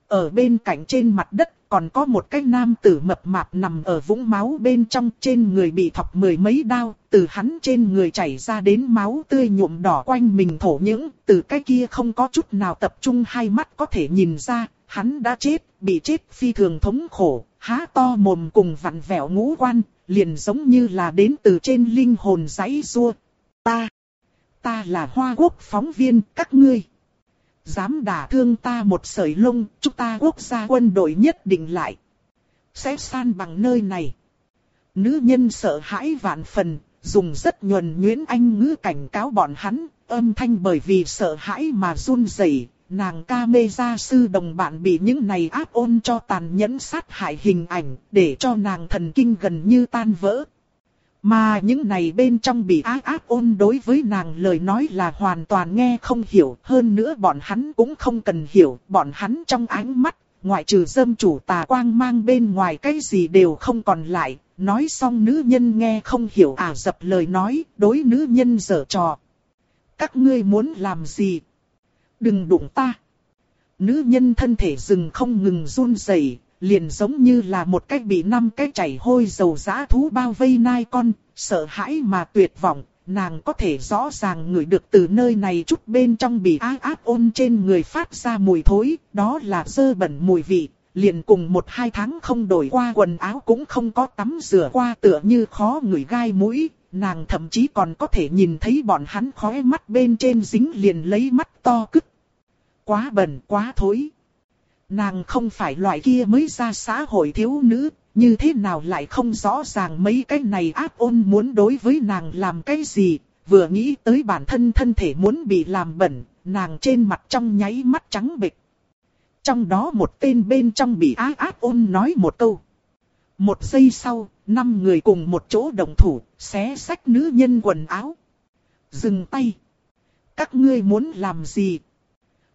Ở bên cạnh trên mặt đất còn có một cái nam tử mập mạp nằm ở vũng máu bên trong trên người bị thọc mười mấy đao, từ hắn trên người chảy ra đến máu tươi nhuộm đỏ quanh mình thổ những, từ cái kia không có chút nào tập trung hai mắt có thể nhìn ra, hắn đã chết, bị chết phi thường thống khổ, há to mồm cùng vặn vẹo ngũ quan, liền giống như là đến từ trên linh hồn giấy rua. Ta, ta là hoa quốc phóng viên, các ngươi. Dám đả thương ta một sợi lông, chúng ta quốc gia quân đội nhất định lại. Sẽ san bằng nơi này. Nữ nhân sợ hãi vạn phần, dùng rất nhuần nhuyễn anh ngữ cảnh cáo bọn hắn, âm thanh bởi vì sợ hãi mà run rẩy. Nàng ca mê gia sư đồng bạn bị những này áp ôn cho tàn nhẫn sát hại hình ảnh, để cho nàng thần kinh gần như tan vỡ. Mà những này bên trong bị ác ác ôn đối với nàng lời nói là hoàn toàn nghe không hiểu. Hơn nữa bọn hắn cũng không cần hiểu. Bọn hắn trong ánh mắt, ngoại trừ dâm chủ tà quang mang bên ngoài cái gì đều không còn lại. Nói xong nữ nhân nghe không hiểu à dập lời nói, đối nữ nhân dở trò. Các ngươi muốn làm gì? Đừng đụng ta. Nữ nhân thân thể rừng không ngừng run rẩy, liền giống như là một cái bị năm cái chảy hôi dầu dã thú bao vây nai con, sợ hãi mà tuyệt vọng, nàng có thể rõ ràng ngửi được từ nơi này chút bên trong bị ác ác ôn trên người phát ra mùi thối, đó là dơ bẩn mùi vị, liền cùng một hai tháng không đổi qua quần áo cũng không có tắm rửa qua tựa như khó ngửi gai mũi, nàng thậm chí còn có thể nhìn thấy bọn hắn khóe mắt bên trên dính liền lấy mắt to cứt. Quá bẩn quá thối. Nàng không phải loại kia mới ra xã hội thiếu nữ, như thế nào lại không rõ ràng mấy cái này áp ôn muốn đối với nàng làm cái gì, vừa nghĩ tới bản thân thân thể muốn bị làm bẩn, nàng trên mặt trong nháy mắt trắng bệch. Trong đó một tên bên trong bị á áp ôn nói một câu. Một giây sau, năm người cùng một chỗ đồng thủ, xé sách nữ nhân quần áo. Dừng tay. Các ngươi muốn làm gì,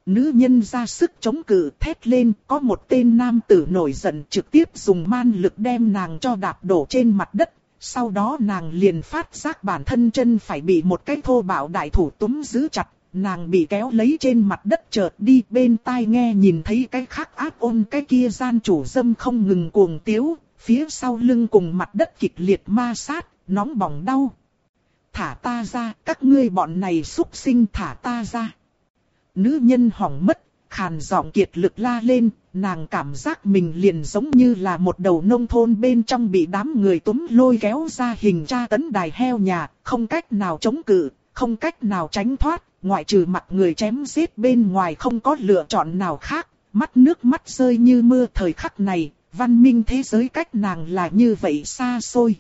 Nữ nhân ra sức chống cự thét lên, có một tên nam tử nổi giận trực tiếp dùng man lực đem nàng cho đạp đổ trên mặt đất. Sau đó nàng liền phát giác bản thân chân phải bị một cái thô bạo đại thủ túm giữ chặt. Nàng bị kéo lấy trên mặt đất chợt đi bên tai nghe nhìn thấy cái khác áp ôn cái kia gian chủ dâm không ngừng cuồng tiếu. Phía sau lưng cùng mặt đất kịch liệt ma sát, nóng bỏng đau. Thả ta ra, các ngươi bọn này xúc sinh thả ta ra nữ nhân hỏng mất, khàn giọng kiệt lực la lên, nàng cảm giác mình liền giống như là một đầu nông thôn bên trong bị đám người túm lôi kéo ra hình tra tấn đài heo nhà, không cách nào chống cự, không cách nào tránh thoát, ngoại trừ mặt người chém giết bên ngoài không có lựa chọn nào khác, mắt nước mắt rơi như mưa thời khắc này, văn minh thế giới cách nàng là như vậy xa xôi.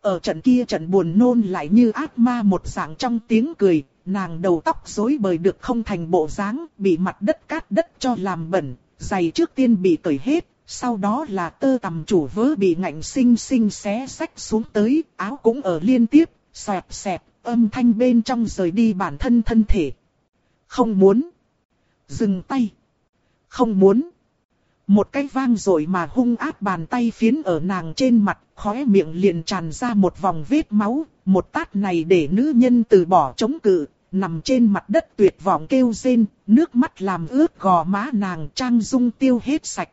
Ở trận kia trận buồn nôn lại như ác ma một dạng trong tiếng cười, nàng đầu tóc rối bời được không thành bộ dáng, bị mặt đất cát đất cho làm bẩn, giày trước tiên bị cởi hết, sau đó là tơ tằm chủ vớ bị ngạnh sinh sinh xé sách xuống tới, áo cũng ở liên tiếp, xẹp xẹp, âm thanh bên trong rời đi bản thân thân thể. Không muốn. Dừng tay. Không muốn. Một cái vang rồi mà hung áp bàn tay phiến ở nàng trên mặt, khóe miệng liền tràn ra một vòng vết máu, một tát này để nữ nhân từ bỏ chống cự, nằm trên mặt đất tuyệt vọng kêu rên, nước mắt làm ướt gò má nàng trang dung tiêu hết sạch.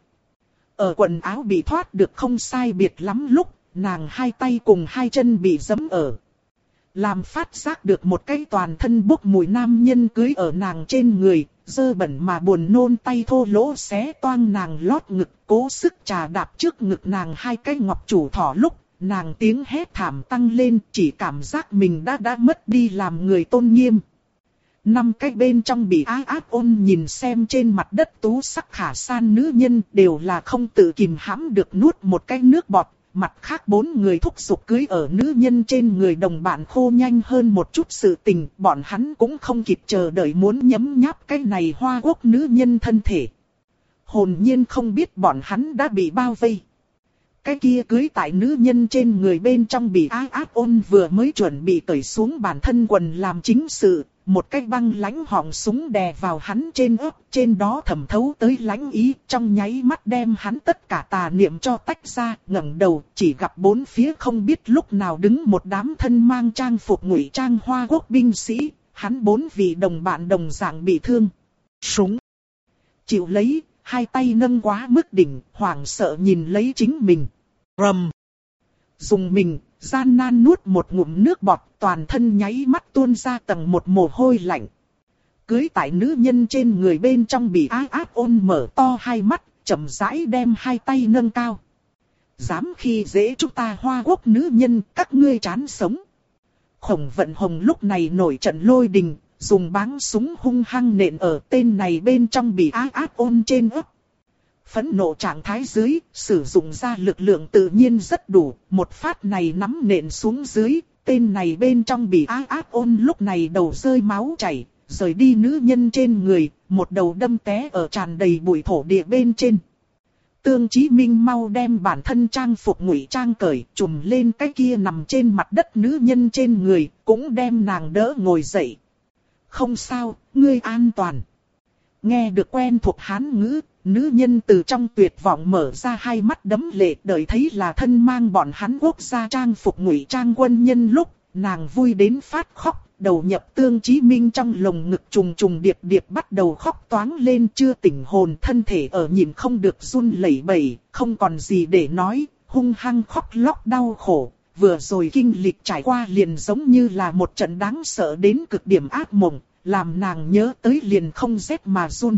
Ở quần áo bị thoát được không sai biệt lắm lúc, nàng hai tay cùng hai chân bị giẫm ở. Làm phát giác được một cái toàn thân bốc mùi nam nhân cưới ở nàng trên người, dơ bẩn mà buồn nôn tay thô lỗ xé toang nàng lót ngực, cố sức trà đạp trước ngực nàng hai cái ngọc chủ thỏ lúc, nàng tiếng hét thảm tăng lên, chỉ cảm giác mình đã đã mất đi làm người tôn nghiêm. Năm cái bên trong bị ái áp ôn nhìn xem trên mặt đất tú sắc khả san nữ nhân đều là không tự kìm hãm được nuốt một cái nước bọt. Mặt khác bốn người thúc giục cưới ở nữ nhân trên người đồng bạn khô nhanh hơn một chút sự tình, bọn hắn cũng không kịp chờ đợi muốn nhấm nháp cái này hoa quốc nữ nhân thân thể. Hồn nhiên không biết bọn hắn đã bị bao vây. Cái kia cưới tại nữ nhân trên người bên trong bị ái ác ôn vừa mới chuẩn bị cởi xuống bản thân quần làm chính sự, một cái băng lãnh họng súng đè vào hắn trên ớt, trên đó thẩm thấu tới lãnh ý, trong nháy mắt đem hắn tất cả tà niệm cho tách ra, ngẩng đầu, chỉ gặp bốn phía không biết lúc nào đứng một đám thân mang trang phục ngụy trang hoa quốc binh sĩ, hắn bốn vị đồng bạn đồng dạng bị thương. Súng. Chịu lấy, hai tay nâng quá mức đỉnh, hoảng sợ nhìn lấy chính mình. Rầm! Dùng mình, gian nan nuốt một ngụm nước bọt, toàn thân nháy mắt tuôn ra tầng một mồ hôi lạnh. Cưới tại nữ nhân trên người bên trong bị á áp ôn mở to hai mắt, chậm rãi đem hai tay nâng cao. Dám khi dễ chúng ta hoa quốc nữ nhân, các ngươi chán sống. Khổng vận hồng lúc này nổi trận lôi đình, dùng báng súng hung hăng nện ở tên này bên trong bị á áp ôn trên ấp. Phẫn nộ trạng thái dưới, sử dụng ra lực lượng tự nhiên rất đủ, một phát này nắm nện xuống dưới, tên này bên trong bị á áp ôn lúc này đầu rơi máu chảy, rời đi nữ nhân trên người, một đầu đâm té ở tràn đầy bụi thổ địa bên trên. Tương Chí Minh mau đem bản thân trang phục ngụy trang cởi, trùm lên cái kia nằm trên mặt đất nữ nhân trên người, cũng đem nàng đỡ ngồi dậy. Không sao, ngươi an toàn. Nghe được quen thuộc hán ngữ, nữ nhân từ trong tuyệt vọng mở ra hai mắt đấm lệ đợi thấy là thân mang bọn hắn quốc gia trang phục ngụy trang quân nhân lúc, nàng vui đến phát khóc, đầu nhập tương chí minh trong lồng ngực trùng trùng điệp điệp bắt đầu khóc toáng lên chưa tỉnh hồn thân thể ở nhìn không được run lẩy bẩy, không còn gì để nói, hung hăng khóc lóc đau khổ. Vừa rồi kinh lịch trải qua liền giống như là một trận đáng sợ đến cực điểm ác mộng, làm nàng nhớ tới liền không rét mà run.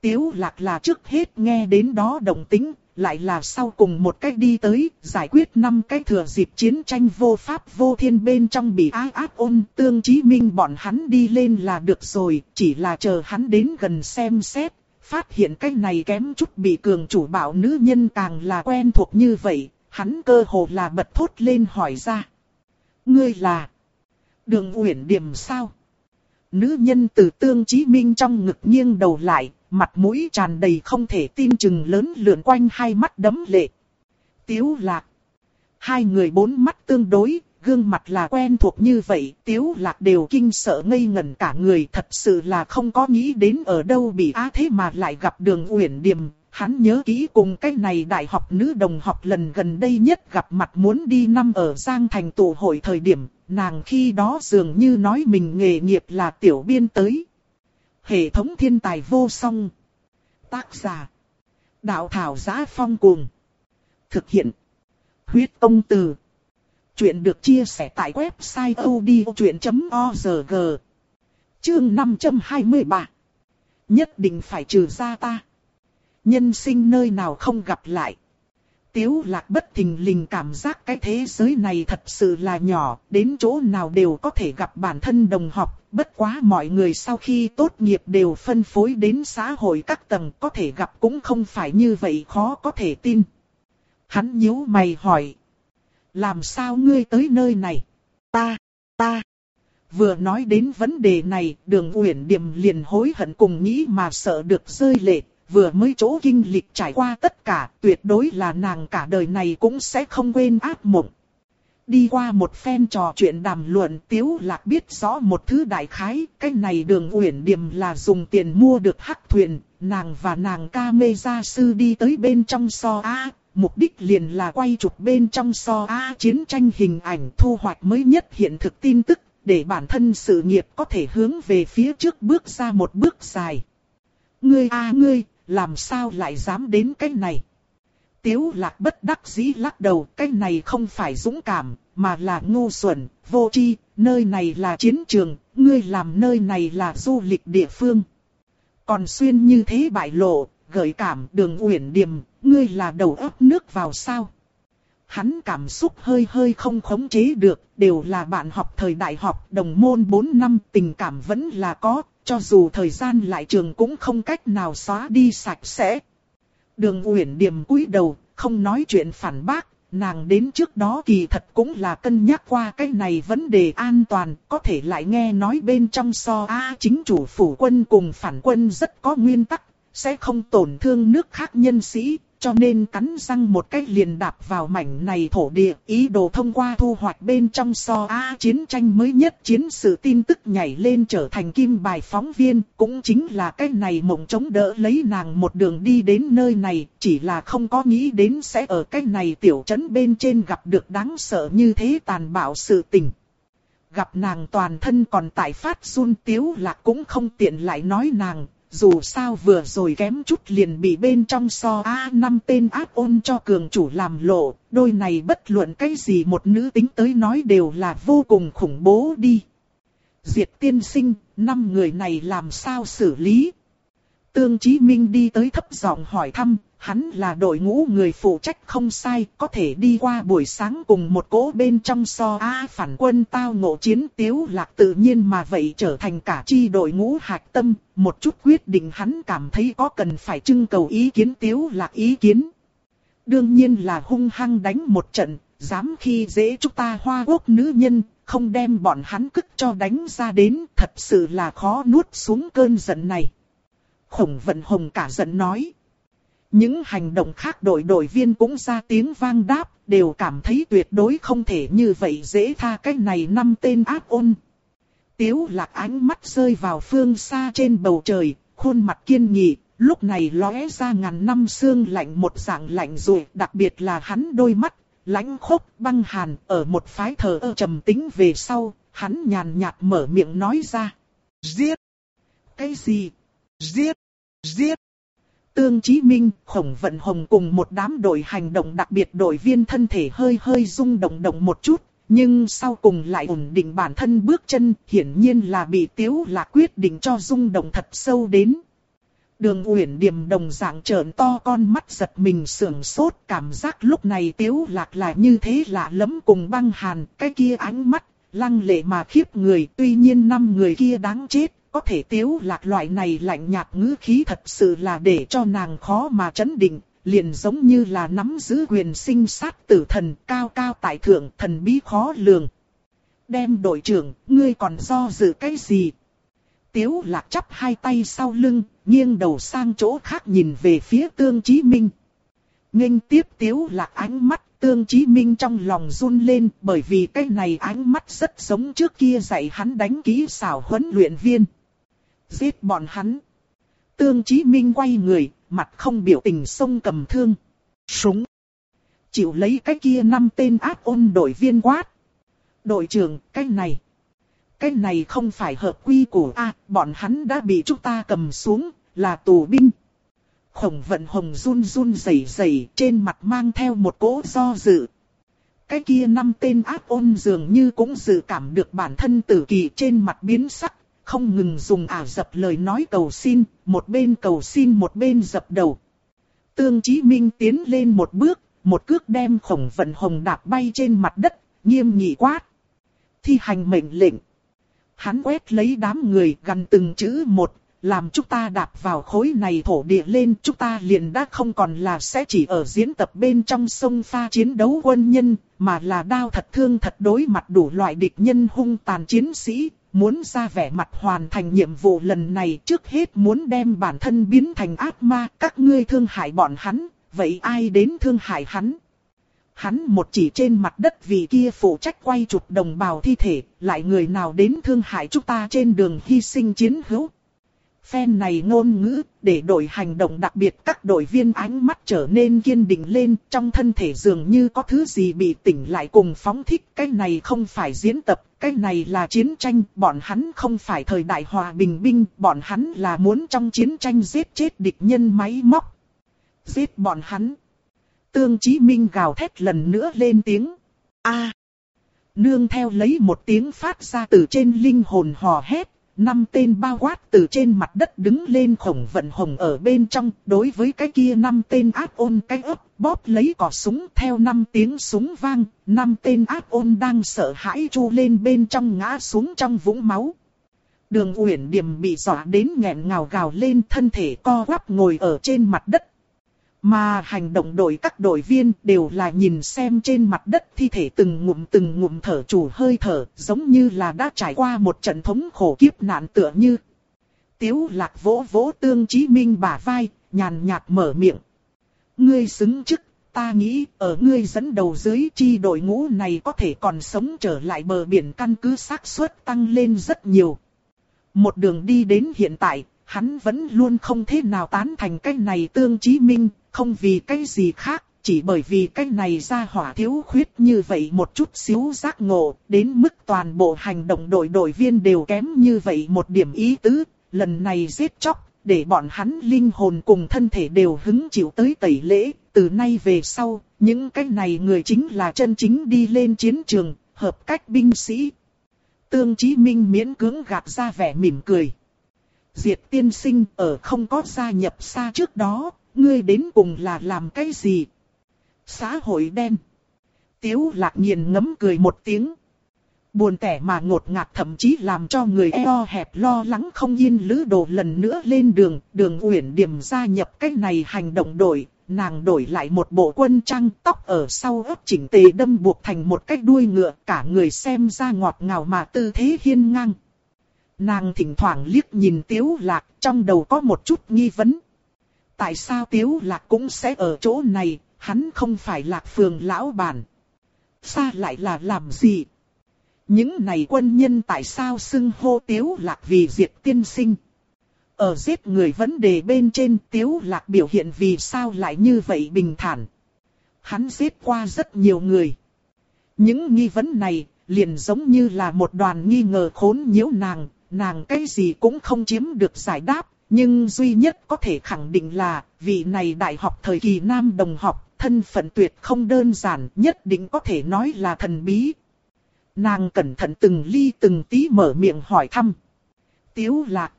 Tiếu lạc là trước hết nghe đến đó đồng tính, lại là sau cùng một cách đi tới, giải quyết năm cái thừa dịp chiến tranh vô pháp vô thiên bên trong bị á áp ôn, tương chí minh bọn hắn đi lên là được rồi, chỉ là chờ hắn đến gần xem xét, phát hiện cái này kém chút bị cường chủ bảo nữ nhân càng là quen thuộc như vậy, hắn cơ hồ là bật thốt lên hỏi ra. Ngươi là đường uyển điểm sao? Nữ nhân từ tương chí minh trong ngực nghiêng đầu lại, mặt mũi tràn đầy không thể tin chừng lớn lượn quanh hai mắt đấm lệ. Tiếu lạc. Hai người bốn mắt tương đối, gương mặt là quen thuộc như vậy, tiếu lạc đều kinh sợ ngây ngẩn cả người thật sự là không có nghĩ đến ở đâu bị á thế mà lại gặp đường uyển điềm. Hắn nhớ kỹ cùng cái này đại học nữ đồng học lần gần đây nhất gặp mặt muốn đi năm ở Giang Thành tụ hội thời điểm, nàng khi đó dường như nói mình nghề nghiệp là tiểu biên tới. Hệ thống thiên tài vô song. Tác giả. Đạo thảo giá phong cuồng. Thực hiện. Huyết công từ. Chuyện được chia sẻ tại website odchuyện.org. Chương 523. Nhất định phải trừ ra ta. Nhân sinh nơi nào không gặp lại. Tiếu lạc bất thình lình cảm giác cái thế giới này thật sự là nhỏ, đến chỗ nào đều có thể gặp bản thân đồng học, bất quá mọi người sau khi tốt nghiệp đều phân phối đến xã hội các tầng có thể gặp cũng không phải như vậy khó có thể tin. Hắn nhíu mày hỏi. Làm sao ngươi tới nơi này? Ta, ta. Vừa nói đến vấn đề này, đường uyển điềm liền hối hận cùng nghĩ mà sợ được rơi lệ, vừa mới chỗ kinh lịch trải qua tất cả, tuyệt đối là nàng cả đời này cũng sẽ không quên ác mộng. Đi qua một phen trò chuyện đàm luận tiếu lạc biết rõ một thứ đại khái, cái này đường uyển điềm là dùng tiền mua được hắc thuyền, nàng và nàng ca mê gia sư đi tới bên trong so A, mục đích liền là quay chụp bên trong so A chiến tranh hình ảnh thu hoạch mới nhất hiện thực tin tức, để bản thân sự nghiệp có thể hướng về phía trước bước ra một bước dài. Ngươi a ngươi, làm sao lại dám đến cái này? Tiếu lạc bất đắc dĩ lắc đầu, cái này không phải dũng cảm, mà là ngu xuẩn, vô tri, nơi này là chiến trường, ngươi làm nơi này là du lịch địa phương. Còn xuyên như thế bại lộ, gợi cảm đường uyển điềm, ngươi là đầu ấp nước vào sao? Hắn cảm xúc hơi hơi không khống chế được, đều là bạn học thời đại học, đồng môn 4 năm tình cảm vẫn là có, cho dù thời gian lại trường cũng không cách nào xóa đi sạch sẽ. Đường Uyển Điềm cúi đầu, không nói chuyện phản bác, nàng đến trước đó kỳ thật cũng là cân nhắc qua cái này vấn đề an toàn, có thể lại nghe nói bên trong so A chính chủ phủ quân cùng phản quân rất có nguyên tắc, sẽ không tổn thương nước khác nhân sĩ, cho nên cắn răng một cách liền đạp vào mảnh này thổ địa, ý đồ thông qua thu hoạch bên trong so A chiến tranh mới nhất chiến sự tin tức nhảy lên trở thành kim bài phóng viên, cũng chính là cái này mộng chống đỡ lấy nàng một đường đi đến nơi này, chỉ là không có nghĩ đến sẽ ở cái này tiểu trấn bên trên gặp được đáng sợ như thế tàn bạo sự tình. Gặp nàng toàn thân còn tại phát run tiếu lạc cũng không tiện lại nói nàng, dù sao vừa rồi kém chút liền bị bên trong so A năm tên ác ôn cho cường chủ làm lộ, đôi này bất luận cái gì một nữ tính tới nói đều là vô cùng khủng bố đi. Diệt tiên sinh, năm người này làm sao xử lý? Tương Chí Minh đi tới thấp giọng hỏi thăm, hắn là đội ngũ người phụ trách không sai, có thể đi qua buổi sáng cùng một cỗ bên trong so A phản quân tao ngộ chiến tiếu lạc tự nhiên mà vậy trở thành cả chi đội ngũ hạch tâm, một chút quyết định hắn cảm thấy có cần phải trưng cầu ý kiến tiếu lạc ý kiến. Đương nhiên là hung hăng đánh một trận, dám khi dễ chúng ta hoa quốc nữ nhân, không đem bọn hắn cức cho đánh ra đến, thật sự là khó nuốt xuống cơn giận này. Khổng vận hồng cả giận nói. Những hành động khác đội đội viên cũng ra tiếng vang đáp, đều cảm thấy tuyệt đối không thể như vậy dễ tha cái này năm tên ác ôn. Tiếu lạc ánh mắt rơi vào phương xa trên bầu trời, khuôn mặt kiên nghị, lúc này lóe ra ngàn năm xương lạnh một dạng lạnh rồi, đặc biệt là hắn đôi mắt, lãnh khốc băng hàn, ở một phái thờ ơ trầm tính về sau, hắn nhàn nhạt mở miệng nói ra. Giết! Cái gì? Giết! Giết! Tương Chí Minh, Khổng Vận Hồng cùng một đám đội hành động đặc biệt đội viên thân thể hơi hơi rung động động một chút, nhưng sau cùng lại ổn định bản thân bước chân, hiển nhiên là bị Tiếu Lạc quyết định cho rung động thật sâu đến. Đường Uyển Điềm đồng dạng trợn to con mắt giật mình sưởng sốt, cảm giác lúc này Tiếu Lạc là như thế lạ lắm cùng băng hàn, cái kia ánh mắt, lăng lệ mà khiếp người, tuy nhiên năm người kia đáng chết, có thể tiếu lạc loại này lạnh nhạt ngữ khí thật sự là để cho nàng khó mà chấn định, liền giống như là nắm giữ quyền sinh sát tử thần cao cao tại thượng thần bí khó lường. Đem đội trưởng, ngươi còn do dự cái gì? Tiếu lạc chắp hai tay sau lưng, nghiêng đầu sang chỗ khác nhìn về phía tương chí minh. Nghênh tiếp tiếu lạc ánh mắt, tương chí minh trong lòng run lên bởi vì cái này ánh mắt rất giống trước kia dạy hắn đánh kỹ xảo huấn luyện viên giết bọn hắn. Tương Chí Minh quay người, mặt không biểu tình xông cầm thương. Súng. Chịu lấy cái kia năm tên ác ôn đội viên quát. Đội trưởng, cái này. Cái này không phải hợp quy của A, bọn hắn đã bị chúng ta cầm xuống, là tù binh. Khổng vận hồng run run rẩy rẩy trên mặt mang theo một cỗ do dự. Cái kia năm tên ác ôn dường như cũng dự cảm được bản thân tử kỳ trên mặt biến sắc, không ngừng dùng ả dập lời nói cầu xin, một bên cầu xin một bên dập đầu. Tương Chí Minh tiến lên một bước, một cước đem khổng vận hồng đạp bay trên mặt đất, nghiêm nghị quát. Thi hành mệnh lệnh. Hắn quét lấy đám người gần từng chữ một, làm chúng ta đạp vào khối này thổ địa lên chúng ta liền đã không còn là sẽ chỉ ở diễn tập bên trong sông pha chiến đấu quân nhân, mà là đao thật thương thật đối mặt đủ loại địch nhân hung tàn chiến sĩ, Muốn ra vẻ mặt hoàn thành nhiệm vụ lần này trước hết muốn đem bản thân biến thành ác ma, các ngươi thương hại bọn hắn, vậy ai đến thương hại hắn? Hắn một chỉ trên mặt đất vì kia phụ trách quay chụp đồng bào thi thể, lại người nào đến thương hại chúng ta trên đường hy sinh chiến hữu. Phen này ngôn ngữ, để đội hành động đặc biệt các đội viên ánh mắt trở nên kiên định lên, trong thân thể dường như có thứ gì bị tỉnh lại cùng phóng thích. Cái này không phải diễn tập, cái này là chiến tranh, bọn hắn không phải thời đại hòa bình binh, bọn hắn là muốn trong chiến tranh giết chết địch nhân máy móc. Giết bọn hắn. Tương Chí Minh gào thét lần nữa lên tiếng. A. Nương theo lấy một tiếng phát ra từ trên linh hồn hò hét, năm tên bao quát từ trên mặt đất đứng lên khổng vận hồng ở bên trong, đối với cái kia năm tên ác ôn cái ấp, bóp lấy cò súng theo năm tiếng súng vang, năm tên ác ôn đang sợ hãi chu lên bên trong ngã xuống trong vũng máu. Đường Uyển Điềm bị dọa đến nghẹn ngào gào lên thân thể co quắp ngồi ở trên mặt đất mà hành động đội các đội viên đều là nhìn xem trên mặt đất thi thể từng ngụm từng ngụm thở chủ hơi thở, giống như là đã trải qua một trận thống khổ kiếp nạn tựa như. Tiếu lạc vỗ vỗ tương chí minh bả vai, nhàn nhạt mở miệng. Ngươi xứng chức, ta nghĩ ở ngươi dẫn đầu dưới chi đội ngũ này có thể còn sống trở lại bờ biển căn cứ xác suất tăng lên rất nhiều. Một đường đi đến hiện tại, hắn vẫn luôn không thế nào tán thành cái này tương chí minh, không vì cái gì khác, chỉ bởi vì cái này ra hỏa thiếu khuyết như vậy một chút xíu giác ngộ, đến mức toàn bộ hành động đội đội viên đều kém như vậy một điểm ý tứ, lần này giết chóc, để bọn hắn linh hồn cùng thân thể đều hứng chịu tới tẩy lễ, từ nay về sau, những cái này người chính là chân chính đi lên chiến trường, hợp cách binh sĩ. Tương Chí Minh miễn cưỡng gạt ra vẻ mỉm cười. Diệt tiên sinh ở không có gia nhập xa trước đó, ngươi đến cùng là làm cái gì? Xã hội đen. Tiếu lạc nghiền ngấm cười một tiếng. Buồn tẻ mà ngột ngạt thậm chí làm cho người eo hẹp lo lắng không yên lữ đồ lần nữa lên đường, đường uyển điểm gia nhập cái này hành động đổi, nàng đổi lại một bộ quân trang tóc ở sau ấp chỉnh tề đâm buộc thành một cái đuôi ngựa, cả người xem ra ngọt ngào mà tư thế hiên ngang. Nàng thỉnh thoảng liếc nhìn tiếu lạc, trong đầu có một chút nghi vấn. Tại sao tiếu lạc cũng sẽ ở chỗ này, hắn không phải lạc phường lão bản. Xa lại là làm gì? Những này quân nhân tại sao xưng hô tiếu lạc vì diệt tiên sinh? Ở giết người vấn đề bên trên tiếu lạc biểu hiện vì sao lại như vậy bình thản. Hắn giết qua rất nhiều người. Những nghi vấn này liền giống như là một đoàn nghi ngờ khốn nhiễu nàng, nàng cái gì cũng không chiếm được giải đáp, nhưng duy nhất có thể khẳng định là vị này đại học thời kỳ nam đồng học, thân phận tuyệt không đơn giản, nhất định có thể nói là thần bí. Nàng cẩn thận từng ly từng tí mở miệng hỏi thăm. Tiếu lạc.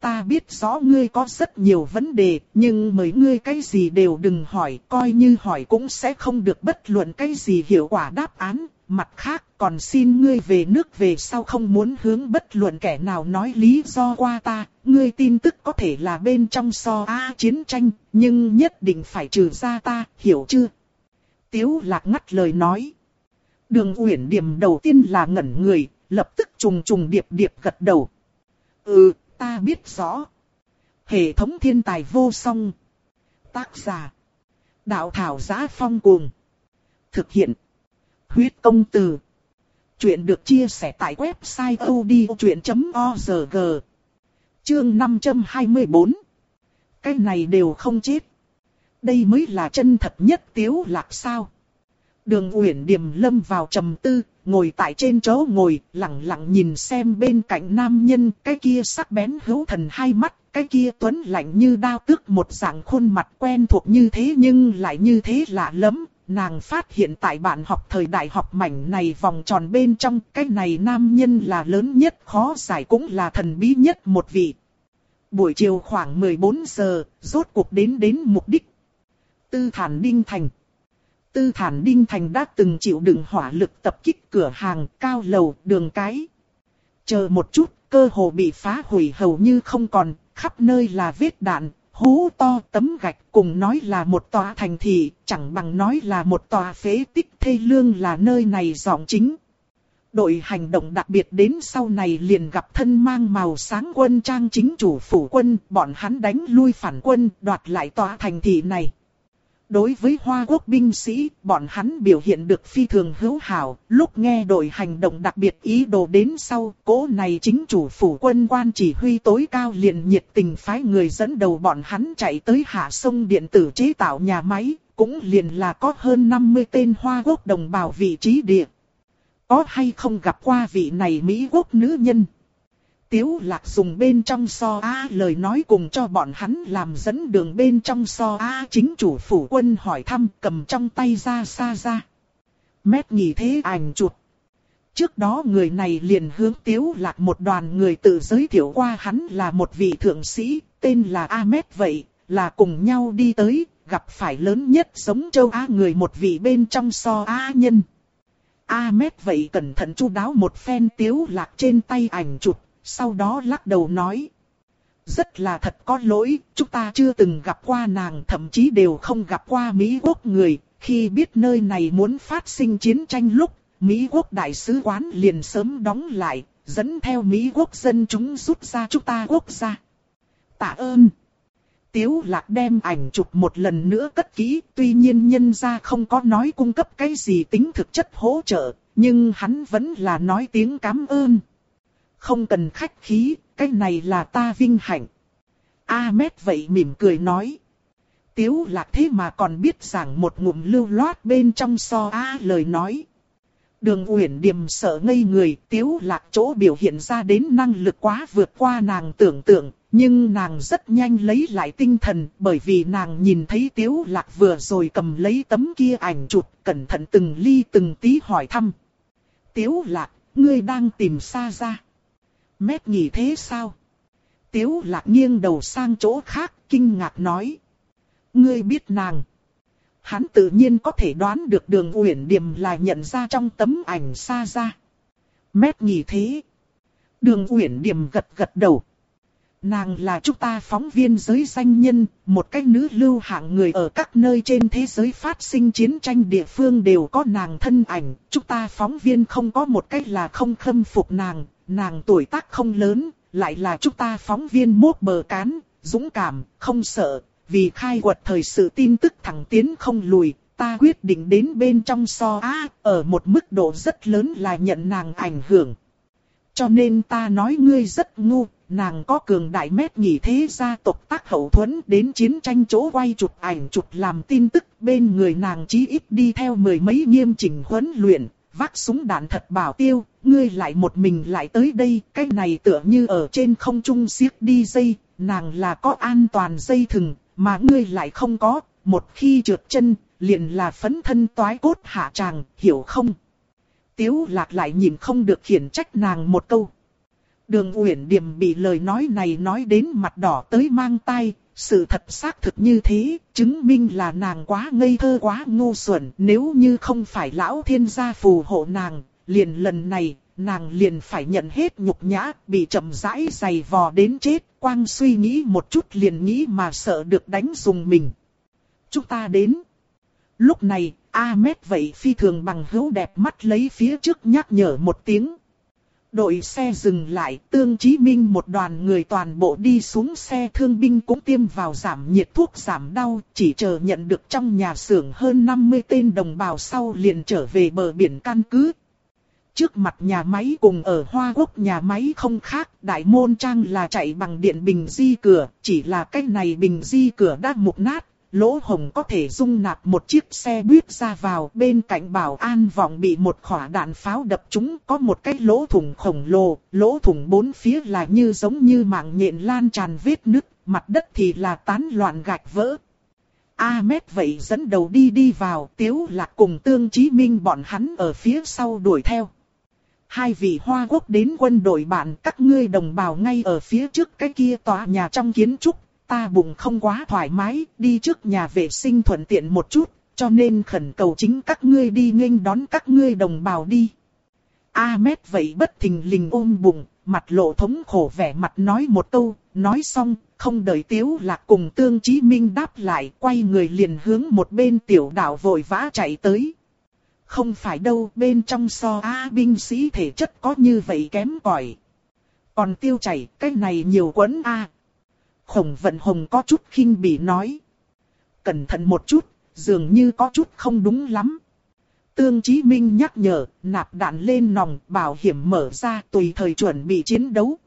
Ta biết rõ ngươi có rất nhiều vấn đề, nhưng mấy ngươi cái gì đều đừng hỏi, coi như hỏi cũng sẽ không được bất luận cái gì hiệu quả đáp án. Mặt khác, còn xin ngươi về nước về sau không muốn hướng bất luận kẻ nào nói lý do qua ta, ngươi tin tức có thể là bên trong so a chiến tranh, nhưng nhất định phải trừ ra ta, hiểu chưa? Tiếu lạc ngắt lời nói. Đường Uyển Điềm đầu tiên là ngẩn người, lập tức trùng trùng điệp điệp gật đầu. Ừ, ta biết rõ. Hệ thống thiên tài vô song. Tác giả. Đạo thảo giá phong cuồng. Thực hiện. Huyết công từ. Chuyện được chia sẻ tại website odchuyện.org. Chương 524. Cái này đều không chết. Đây mới là chân thật nhất tiếu lạc sao. Đường Uyển Điềm lâm vào trầm tư, ngồi tại trên chỗ ngồi, lặng lặng nhìn xem bên cạnh nam nhân, cái kia sắc bén hữu thần hai mắt, cái kia tuấn lạnh như đao tước một dạng khuôn mặt quen thuộc như thế nhưng lại như thế lạ lắm. Nàng phát hiện tại bạn học thời đại học mảnh này vòng tròn bên trong, cái này nam nhân là lớn nhất khó giải cũng là thần bí nhất một vị. Buổi chiều khoảng 14 giờ, rốt cuộc đến đến mục đích. Tư Thản Đinh Thành Tư Thản Đinh Thành đã từng chịu đựng hỏa lực tập kích cửa hàng, cao lầu, đường cái. Chờ một chút, cơ hồ bị phá hủy hầu như không còn, khắp nơi là vết đạn, hú to tấm gạch cùng nói là một tòa thành thị, chẳng bằng nói là một tòa phế tích thê lương là nơi này giọng chính. Đội hành động đặc biệt đến sau này liền gặp thân mang màu sáng quân trang chính chủ phủ quân, bọn hắn đánh lui phản quân, đoạt lại tòa thành thị này. Đối với Hoa Quốc binh sĩ, bọn hắn biểu hiện được phi thường hữu hảo, lúc nghe đội hành động đặc biệt ý đồ đến sau, cố này chính chủ phủ quân quan chỉ huy tối cao liền nhiệt tình phái người dẫn đầu bọn hắn chạy tới hạ sông điện tử chế tạo nhà máy, cũng liền là có hơn 50 tên Hoa Quốc đồng bào vị trí địa. Có hay không gặp qua vị này Mỹ Quốc nữ nhân? Tiếu lạc dùng bên trong so A lời nói cùng cho bọn hắn làm dẫn đường bên trong so A chính chủ phủ quân hỏi thăm cầm trong tay ra xa ra. Mét nhì thế ảnh chuột. Trước đó người này liền hướng tiếu lạc một đoàn người tự giới thiệu qua hắn là một vị thượng sĩ, tên là Ahmed vậy, là cùng nhau đi tới, gặp phải lớn nhất giống châu Á người một vị bên trong so A nhân. Ahmed vậy cẩn thận chu đáo một phen tiếu lạc trên tay ảnh chụp, sau đó lắc đầu nói. Rất là thật có lỗi, chúng ta chưa từng gặp qua nàng, thậm chí đều không gặp qua Mỹ Quốc người. Khi biết nơi này muốn phát sinh chiến tranh lúc, Mỹ Quốc đại sứ quán liền sớm đóng lại, dẫn theo Mỹ Quốc dân chúng rút ra chúng ta quốc gia. Tạ ơn! Tiếu lạc đem ảnh chụp một lần nữa cất kỹ, tuy nhiên nhân gia không có nói cung cấp cái gì tính thực chất hỗ trợ, nhưng hắn vẫn là nói tiếng cảm ơn không cần khách khí, cái này là ta vinh hạnh. Ahmed vậy mỉm cười nói. Tiếu lạc thế mà còn biết rằng một ngụm lưu loát bên trong so a lời nói. Đường Uyển Điềm sợ ngây người, Tiếu Lạc chỗ biểu hiện ra đến năng lực quá vượt qua nàng tưởng tượng, Nhưng nàng rất nhanh lấy lại tinh thần bởi vì nàng nhìn thấy Tiếu Lạc vừa rồi cầm lấy tấm kia ảnh chụp cẩn thận từng ly từng tí hỏi thăm. Tiếu Lạc, ngươi đang tìm xa ra. Mét nhỉ thế sao? Tiếu Lạc nghiêng đầu sang chỗ khác kinh ngạc nói. Ngươi biết nàng. Hắn tự nhiên có thể đoán được đường uyển điểm là nhận ra trong tấm ảnh xa ra. Mét nhỉ thế. Đường uyển điểm gật gật đầu. Nàng là chúng ta phóng viên giới danh nhân, một cái nữ lưu hạng người ở các nơi trên thế giới phát sinh chiến tranh địa phương đều có nàng thân ảnh. Chúng ta phóng viên không có một cách là không khâm phục nàng, nàng tuổi tác không lớn, lại là chúng ta phóng viên mốt bờ cán, dũng cảm, không sợ, vì khai quật thời sự tin tức thẳng tiến không lùi, ta quyết định đến bên trong so á, ở một mức độ rất lớn là nhận nàng ảnh hưởng. Cho nên ta nói ngươi rất ngu, nàng có cường đại mét nhỉ thế gia tộc tác hậu thuẫn đến chiến tranh chỗ quay chụp ảnh chụp làm tin tức bên người nàng chí ít đi theo mười mấy nghiêm chỉnh huấn luyện, vác súng đạn thật bảo tiêu, ngươi lại một mình lại tới đây, cái này tựa như ở trên không trung siết đi dây, nàng là có an toàn dây thừng, mà ngươi lại không có, một khi trượt chân, liền là phấn thân toái cốt hạ tràng, hiểu không? Tiếu lạc lại nhìn không được khiển trách nàng một câu. Đường Uyển Điềm bị lời nói này nói đến mặt đỏ tới mang tay, sự thật xác thực như thế, chứng minh là nàng quá ngây thơ quá ngu xuẩn, nếu như không phải lão thiên gia phù hộ nàng, liền lần này, nàng liền phải nhận hết nhục nhã, bị chậm rãi dày vò đến chết, quang suy nghĩ một chút liền nghĩ mà sợ được đánh dùng mình. Chúng ta đến. Lúc này, a mét vậy phi thường bằng hữu đẹp mắt lấy phía trước nhắc nhở một tiếng. Đội xe dừng lại, Tương Chí Minh một đoàn người toàn bộ đi xuống xe thương binh cũng tiêm vào giảm nhiệt thuốc giảm đau, chỉ chờ nhận được trong nhà xưởng hơn 50 tên đồng bào sau liền trở về bờ biển căn cứ. Trước mặt nhà máy cùng ở Hoa Quốc nhà máy không khác, đại môn trang là chạy bằng điện bình di cửa, chỉ là cái này bình di cửa đã mục nát, lỗ hồng có thể dung nạp một chiếc xe buýt ra vào bên cạnh bảo an vọng bị một khỏa đạn pháo đập trúng có một cái lỗ thủng khổng lồ, lỗ thủng bốn phía là như giống như mạng nhện lan tràn vết nứt, mặt đất thì là tán loạn gạch vỡ. Ahmed vậy dẫn đầu đi đi vào, tiếu lạc cùng tương chí minh bọn hắn ở phía sau đuổi theo. Hai vị Hoa Quốc đến quân đội bạn các ngươi đồng bào ngay ở phía trước cái kia tòa nhà trong kiến trúc, ta bụng không quá thoải mái, đi trước nhà vệ sinh thuận tiện một chút, cho nên khẩn cầu chính các ngươi đi nghênh đón các ngươi đồng bào đi. Ahmed vậy bất thình lình ôm bụng, mặt lộ thống khổ vẻ mặt nói một câu, nói xong, không đợi tiếu lạc cùng tương chí minh đáp lại, quay người liền hướng một bên tiểu đảo vội vã chạy tới. Không phải đâu, bên trong so A binh sĩ thể chất có như vậy kém cỏi. Còn tiêu chảy, cái này nhiều quấn A. Khổng vận hồng có chút khinh bỉ nói. Cẩn thận một chút, dường như có chút không đúng lắm. Tương Chí Minh nhắc nhở, nạp đạn lên nòng, bảo hiểm mở ra, tùy thời chuẩn bị chiến đấu.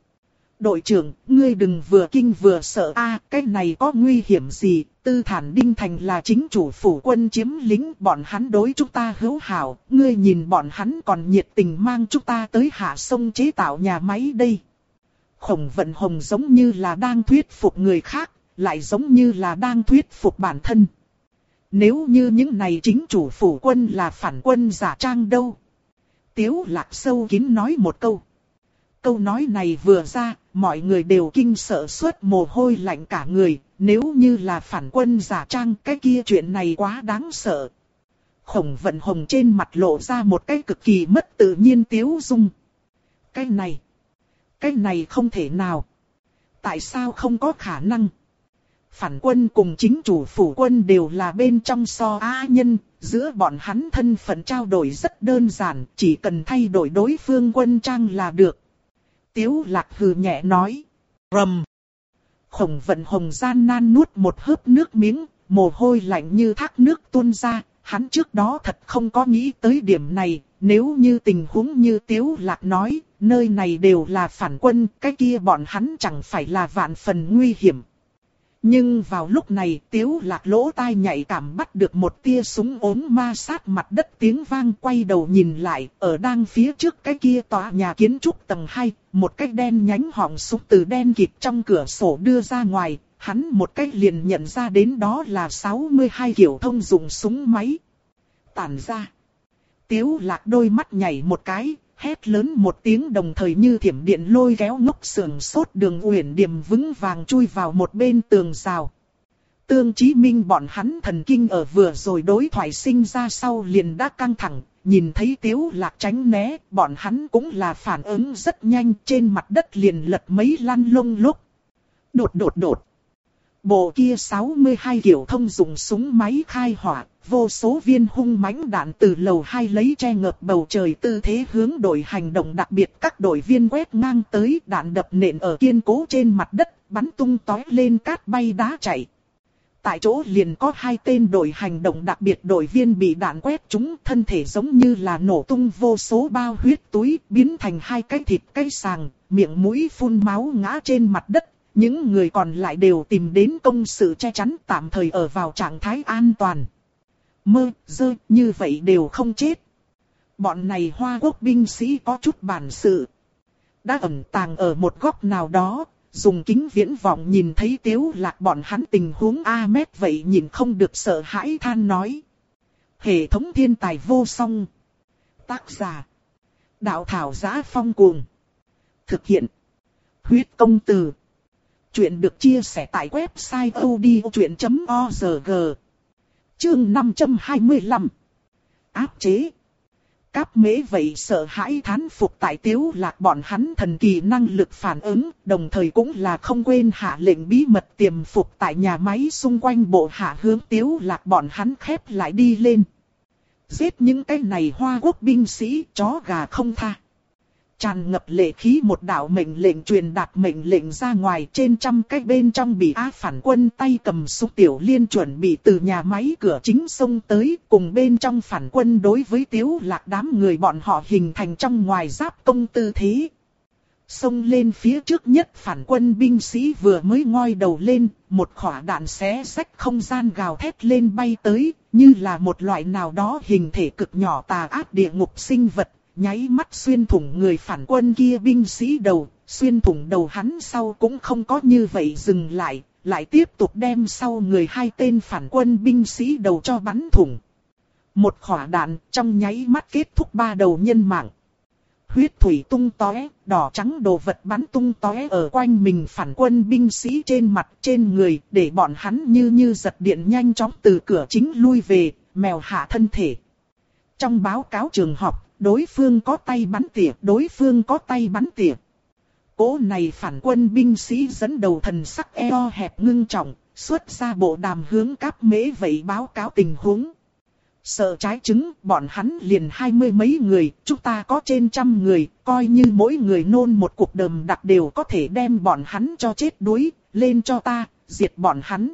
Đội trưởng, ngươi đừng vừa kinh vừa sợ a, à, cái này có nguy hiểm gì? Tư Thản Đinh Thành là chính chủ phủ quân chiếm lính, bọn hắn đối chúng ta hữu hảo, ngươi nhìn bọn hắn còn nhiệt tình mang chúng ta tới hạ sông chế tạo nhà máy đây khổng vận hồng giống như là đang thuyết phục người khác, lại giống như là đang thuyết phục bản thân. Nếu như những này chính chủ phủ quân là phản quân giả trang đâu? Tiếu lạc sâu kín nói một câu. Câu nói này vừa ra, mọi người đều kinh sợ suốt mồ hôi lạnh cả người, nếu như là phản quân giả trang cái kia chuyện này quá đáng sợ. Khổng vận hồng trên mặt lộ ra một cái cực kỳ mất tự nhiên tiếu dung. Cái này, cái này không thể nào. Tại sao không có khả năng? Phản quân cùng chính chủ phủ quân đều là bên trong so á nhân, giữa bọn hắn thân phận trao đổi rất đơn giản, chỉ cần thay đổi đối phương quân trang là được. Tiếu lạc hừ nhẹ nói. Rầm. Khổng vận hồng gian nan nuốt một hớp nước miếng, mồ hôi lạnh như thác nước tuôn ra, hắn trước đó thật không có nghĩ tới điểm này, nếu như tình huống như Tiếu Lạc nói, nơi này đều là phản quân, cái kia bọn hắn chẳng phải là vạn phần nguy hiểm. Nhưng vào lúc này tiếu lạc lỗ tai nhạy cảm bắt được một tia súng ốm ma sát mặt đất tiếng vang quay đầu nhìn lại, ở đang phía trước cái kia tòa nhà kiến trúc tầng 2, một cái đen nhánh họng súng từ đen kịp trong cửa sổ đưa ra ngoài, hắn một cách liền nhận ra đến đó là 62 kiểu thông dụng súng máy. Tản ra. Tiếu lạc đôi mắt nhảy một cái, hét lớn một tiếng đồng thời như thiểm điện lôi kéo ngốc sườn sốt đường uyển điểm vững vàng chui vào một bên tường rào. Tương Chí Minh bọn hắn thần kinh ở vừa rồi đối thoại sinh ra sau liền đã căng thẳng, nhìn thấy tiếu lạc tránh né, bọn hắn cũng là phản ứng rất nhanh trên mặt đất liền lật mấy lăn lông lúc. Đột đột đột. Bộ kia 62 kiểu thông dùng súng máy khai hỏa, vô số viên hung mãnh đạn từ lầu hai lấy che ngợp bầu trời tư thế hướng đội hành động đặc biệt các đội viên quét ngang tới đạn đập nện ở kiên cố trên mặt đất, bắn tung tói lên cát bay đá chạy. Tại chỗ liền có hai tên đội hành động đặc biệt đội viên bị đạn quét chúng thân thể giống như là nổ tung vô số bao huyết túi biến thành hai cái thịt cái sàng, miệng mũi phun máu ngã trên mặt đất. Những người còn lại đều tìm đến công sự che chắn tạm thời ở vào trạng thái an toàn mơ, dơ, như vậy đều không chết. Bọn này hoa quốc binh sĩ có chút bản sự. Đã ẩn tàng ở một góc nào đó, dùng kính viễn vọng nhìn thấy tiếu lạc bọn hắn tình huống A mét vậy nhìn không được sợ hãi than nói. Hệ thống thiên tài vô song. Tác giả. Đạo thảo giá phong cuồng. Thực hiện. Huyết công từ. Chuyện được chia sẻ tại website odchuyện.org. Chương 525 Áp chế Cáp mế vậy sợ hãi thán phục tại tiếu lạc bọn hắn thần kỳ năng lực phản ứng, đồng thời cũng là không quên hạ lệnh bí mật tiềm phục tại nhà máy xung quanh bộ hạ hướng tiếu lạc bọn hắn khép lại đi lên. Giết những cái này hoa quốc binh sĩ, chó gà không tha. Tràn ngập lệ khí một đạo mệnh lệnh truyền đạt mệnh lệnh ra ngoài trên trăm cái bên trong bị á phản quân tay cầm súng tiểu liên chuẩn bị từ nhà máy cửa chính sông tới cùng bên trong phản quân đối với tiếu lạc đám người bọn họ hình thành trong ngoài giáp công tư thế. Xông lên phía trước nhất phản quân binh sĩ vừa mới ngoi đầu lên, một khỏa đạn xé sách không gian gào thét lên bay tới, như là một loại nào đó hình thể cực nhỏ tà ác địa ngục sinh vật nháy mắt xuyên thủng người phản quân kia binh sĩ đầu, xuyên thủng đầu hắn sau cũng không có như vậy dừng lại, lại tiếp tục đem sau người hai tên phản quân binh sĩ đầu cho bắn thủng. Một khỏa đạn trong nháy mắt kết thúc ba đầu nhân mạng. Huyết thủy tung tóe, đỏ trắng đồ vật bắn tung tóe ở quanh mình phản quân binh sĩ trên mặt trên người để bọn hắn như như giật điện nhanh chóng từ cửa chính lui về, mèo hạ thân thể. Trong báo cáo trường học, đối phương có tay bắn tỉa, đối phương có tay bắn tỉa. Cố này phản quân binh sĩ dẫn đầu thần sắc eo hẹp ngưng trọng, xuất ra bộ đàm hướng cáp mễ vậy báo cáo tình huống. Sợ trái trứng, bọn hắn liền hai mươi mấy người, chúng ta có trên trăm người, coi như mỗi người nôn một cuộc đờm đặc đều có thể đem bọn hắn cho chết đuối, lên cho ta, diệt bọn hắn.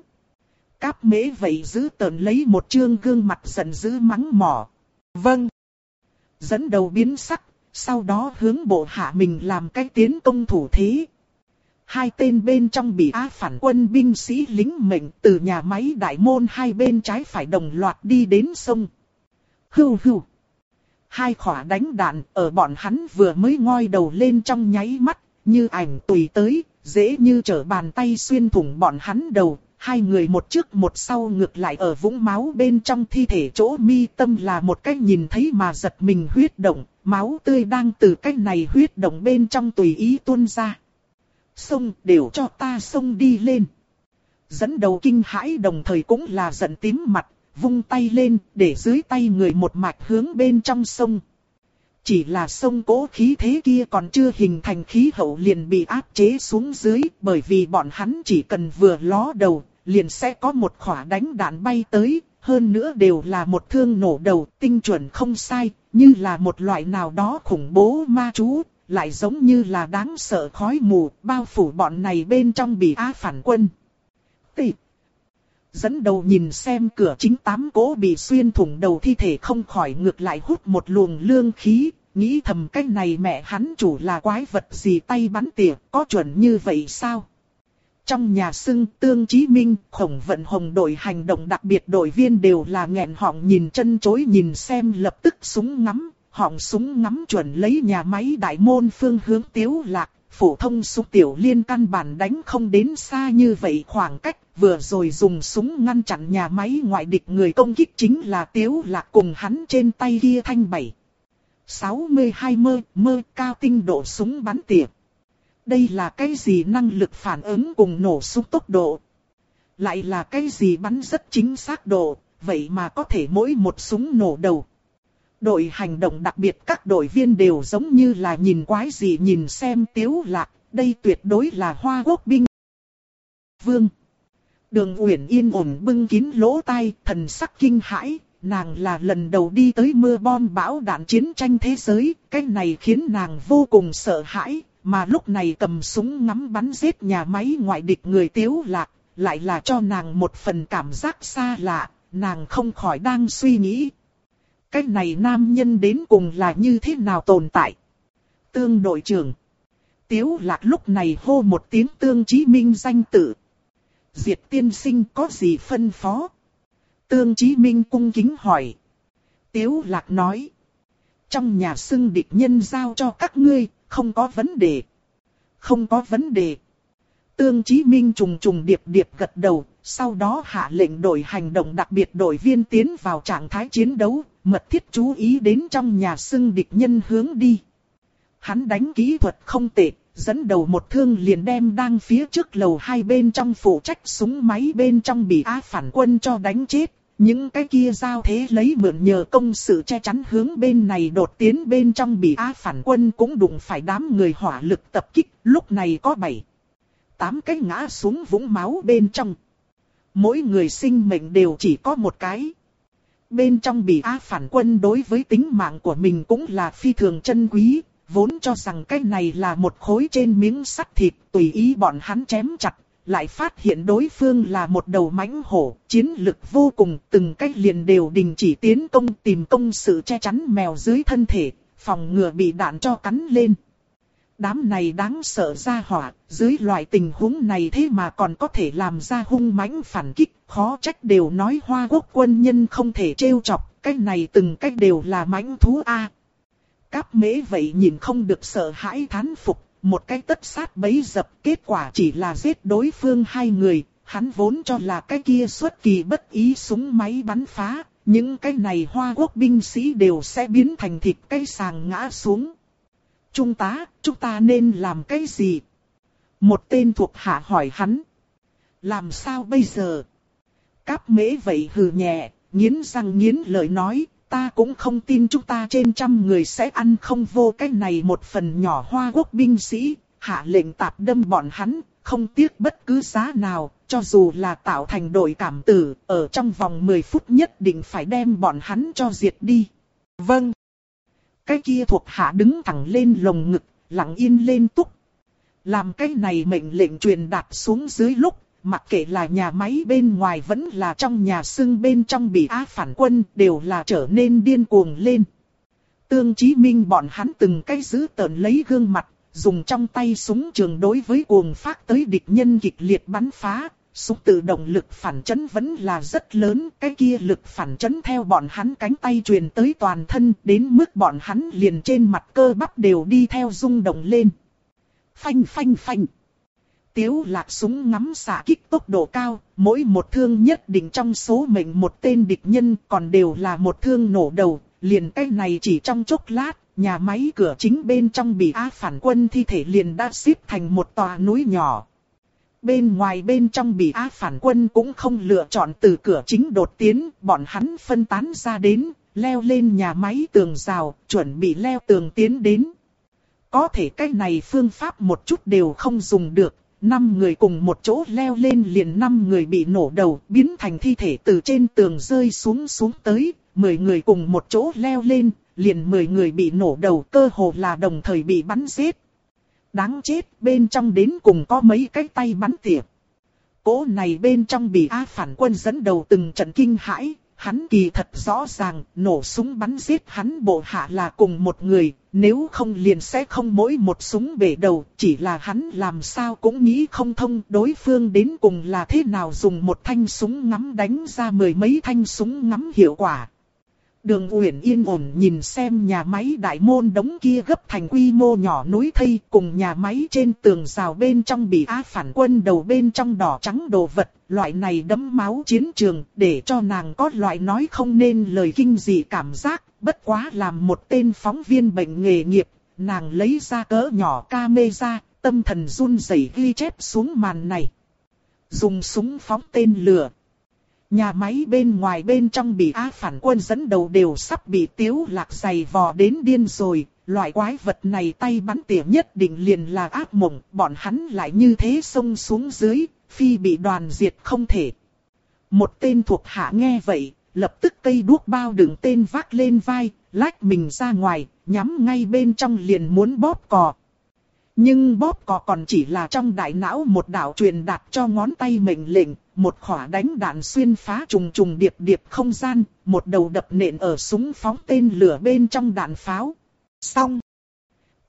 Cáp mễ vậy giữ tờn lấy một trương gương mặt giận dữ mắng mỏ. Vâng dẫn đầu biến sắc, sau đó hướng bộ hạ mình làm cái tiến công thủ thế. Hai tên bên trong bị á phản quân binh sĩ lính mệnh từ nhà máy đại môn hai bên trái phải đồng loạt đi đến sông. Hưu hưu. Hai khỏa đánh đạn ở bọn hắn vừa mới ngoi đầu lên trong nháy mắt, như ảnh tùy tới, dễ như trở bàn tay xuyên thủng bọn hắn đầu, hai người một trước một sau ngược lại ở vũng máu bên trong thi thể chỗ mi tâm là một cách nhìn thấy mà giật mình huyết động, máu tươi đang từ cách này huyết động bên trong tùy ý tuôn ra. Sông đều cho ta sông đi lên. Dẫn đầu kinh hãi đồng thời cũng là giận tím mặt, vung tay lên để dưới tay người một mạch hướng bên trong sông. Chỉ là sông cố khí thế kia còn chưa hình thành khí hậu liền bị áp chế xuống dưới bởi vì bọn hắn chỉ cần vừa ló đầu liền sẽ có một khỏa đánh đạn bay tới, hơn nữa đều là một thương nổ đầu tinh chuẩn không sai, như là một loại nào đó khủng bố ma chú, lại giống như là đáng sợ khói mù, bao phủ bọn này bên trong bị á phản quân. Tị! Dẫn đầu nhìn xem cửa chính tám cố bị xuyên thủng đầu thi thể không khỏi ngược lại hút một luồng lương khí, nghĩ thầm cách này mẹ hắn chủ là quái vật gì tay bắn tỉa, có chuẩn như vậy sao? Trong nhà xưng Tương Chí Minh, khổng vận hồng đội hành động đặc biệt đội viên đều là nghẹn họng nhìn chân chối nhìn xem lập tức súng ngắm, họng súng ngắm chuẩn lấy nhà máy đại môn phương hướng tiếu lạc, phổ thông súng tiểu liên căn bản đánh không đến xa như vậy khoảng cách, vừa rồi dùng súng ngăn chặn nhà máy ngoại địch người công kích chính là tiếu lạc cùng hắn trên tay kia thanh bảy. 62 mơ, mơ cao tinh độ súng bắn tiệp. Đây là cái gì năng lực phản ứng cùng nổ súng tốc độ? Lại là cái gì bắn rất chính xác độ, vậy mà có thể mỗi một súng nổ đầu. Đội hành động đặc biệt các đội viên đều giống như là nhìn quái gì nhìn xem tiếu lạc, đây tuyệt đối là hoa quốc binh. Vương Đường Uyển Yên ổn bưng kín lỗ tai, thần sắc kinh hãi, nàng là lần đầu đi tới mưa bom bão đạn chiến tranh thế giới, cái này khiến nàng vô cùng sợ hãi, mà lúc này cầm súng ngắm bắn giết nhà máy ngoại địch người tiếu lạc, lại là cho nàng một phần cảm giác xa lạ, nàng không khỏi đang suy nghĩ. Cái này nam nhân đến cùng là như thế nào tồn tại? Tương đội trưởng. Tiếu lạc lúc này hô một tiếng tương chí minh danh tự. Diệt tiên sinh có gì phân phó? Tương chí minh cung kính hỏi. Tiếu lạc nói. Trong nhà xưng địch nhân giao cho các ngươi, không có vấn đề. Không có vấn đề. Tương Chí Minh trùng trùng điệp điệp gật đầu, sau đó hạ lệnh đội hành động đặc biệt đội viên tiến vào trạng thái chiến đấu, mật thiết chú ý đến trong nhà xưng địch nhân hướng đi. Hắn đánh kỹ thuật không tệ, dẫn đầu một thương liền đem đang phía trước lầu hai bên trong phụ trách súng máy bên trong bị á phản quân cho đánh chết. Những cái kia giao thế lấy mượn nhờ công sự che chắn hướng bên này đột tiến bên trong bị á phản quân cũng đụng phải đám người hỏa lực tập kích, lúc này có bảy, tám cái ngã xuống vũng máu bên trong. Mỗi người sinh mệnh đều chỉ có một cái. Bên trong bị á phản quân đối với tính mạng của mình cũng là phi thường chân quý, vốn cho rằng cái này là một khối trên miếng sắt thịt tùy ý bọn hắn chém chặt, lại phát hiện đối phương là một đầu mãnh hổ, chiến lực vô cùng, từng cách liền đều đình chỉ tiến công tìm công sự che chắn mèo dưới thân thể, phòng ngừa bị đạn cho cắn lên. Đám này đáng sợ ra hỏa, dưới loại tình huống này thế mà còn có thể làm ra hung mãnh phản kích, khó trách đều nói hoa quốc quân nhân không thể trêu chọc, cái này từng cách đều là mãnh thú A. Cáp mễ vậy nhìn không được sợ hãi thán phục, một cái tất sát bấy dập, kết quả chỉ là giết đối phương hai người, hắn vốn cho là cái kia xuất kỳ bất ý súng máy bắn phá, những cái này hoa quốc binh sĩ đều sẽ biến thành thịt cây sàng ngã xuống. Trung tá, chúng ta nên làm cái gì? Một tên thuộc hạ hỏi hắn. Làm sao bây giờ? Cáp mễ vậy hừ nhẹ, nghiến răng nghiến lợi nói, ta cũng không tin chúng ta trên trăm người sẽ ăn không vô cái này một phần nhỏ hoa quốc binh sĩ, hạ lệnh tạp đâm bọn hắn, không tiếc bất cứ giá nào, cho dù là tạo thành đội cảm tử, ở trong vòng 10 phút nhất định phải đem bọn hắn cho diệt đi. Vâng. Cái kia thuộc hạ đứng thẳng lên lồng ngực, lặng yên lên túc. Làm cái này mệnh lệnh truyền đạt xuống dưới lúc, mặc kệ là nhà máy bên ngoài vẫn là trong nhà xưng bên trong bị á phản quân, đều là trở nên điên cuồng lên. Tương Chí Minh bọn hắn từng cái giữ tờn lấy gương mặt, dùng trong tay súng trường đối với cuồng phát tới địch nhân kịch liệt bắn phá, súng tự động lực phản chấn vẫn là rất lớn, cái kia lực phản chấn theo bọn hắn cánh tay truyền tới toàn thân, đến mức bọn hắn liền trên mặt cơ bắp đều đi theo rung động lên. Phanh phanh phanh. Tiếu lạc súng ngắm xạ kích tốc độ cao, mỗi một thương nhất định trong số mệnh một tên địch nhân còn đều là một thương nổ đầu, liền cái này chỉ trong chốc lát, nhà máy cửa chính bên trong bị á phản quân thi thể liền đã xếp thành một tòa núi nhỏ. Bên ngoài bên trong bị á phản quân cũng không lựa chọn từ cửa chính đột tiến, bọn hắn phân tán ra đến, leo lên nhà máy tường rào, chuẩn bị leo tường tiến đến. Có thể cái này phương pháp một chút đều không dùng được, năm người cùng một chỗ leo lên liền năm người bị nổ đầu, biến thành thi thể từ trên tường rơi xuống xuống tới, mười người cùng một chỗ leo lên, liền mười người bị nổ đầu cơ hồ là đồng thời bị bắn giết. Đáng chết, bên trong đến cùng có mấy cái tay bắn tỉa. Cố này bên trong bị A phản quân dẫn đầu từng trận kinh hãi, hắn kỳ thật rõ ràng, nổ súng bắn giết hắn bộ hạ là cùng một người, nếu không liền sẽ không mỗi một súng bể đầu, chỉ là hắn làm sao cũng nghĩ không thông đối phương đến cùng là thế nào dùng một thanh súng ngắm đánh ra mười mấy thanh súng ngắm hiệu quả. Đường Uyển yên ổn nhìn xem nhà máy đại môn đống kia gấp thành quy mô nhỏ núi thây cùng nhà máy trên tường rào bên trong bị á phản quân đầu bên trong đỏ trắng đồ vật, loại này đấm máu chiến trường để cho nàng có loại nói không nên lời kinh dị cảm giác, bất quá làm một tên phóng viên bệnh nghề nghiệp, nàng lấy ra cỡ nhỏ camera, tâm thần run rẩy ghi chép xuống màn này. Dùng súng phóng tên lửa. Nhà máy bên ngoài bên trong bị á phản quân dẫn đầu đều sắp bị tiếu lạc dày vò đến điên rồi. Loại quái vật này tay bắn tỉa nhất định liền là ác mộng, bọn hắn lại như thế xông xuống dưới, phi bị đoàn diệt không thể. Một tên thuộc hạ nghe vậy, lập tức cây đuốc bao đựng tên vác lên vai, lách mình ra ngoài, nhắm ngay bên trong liền muốn bóp cò. Nhưng bóp cò còn chỉ là trong đại não một đạo truyền đạt cho ngón tay mệnh lệnh, một khỏa đánh đạn xuyên phá trùng trùng điệp điệp không gian, một đầu đập nện ở súng phóng tên lửa bên trong đạn pháo. Xong.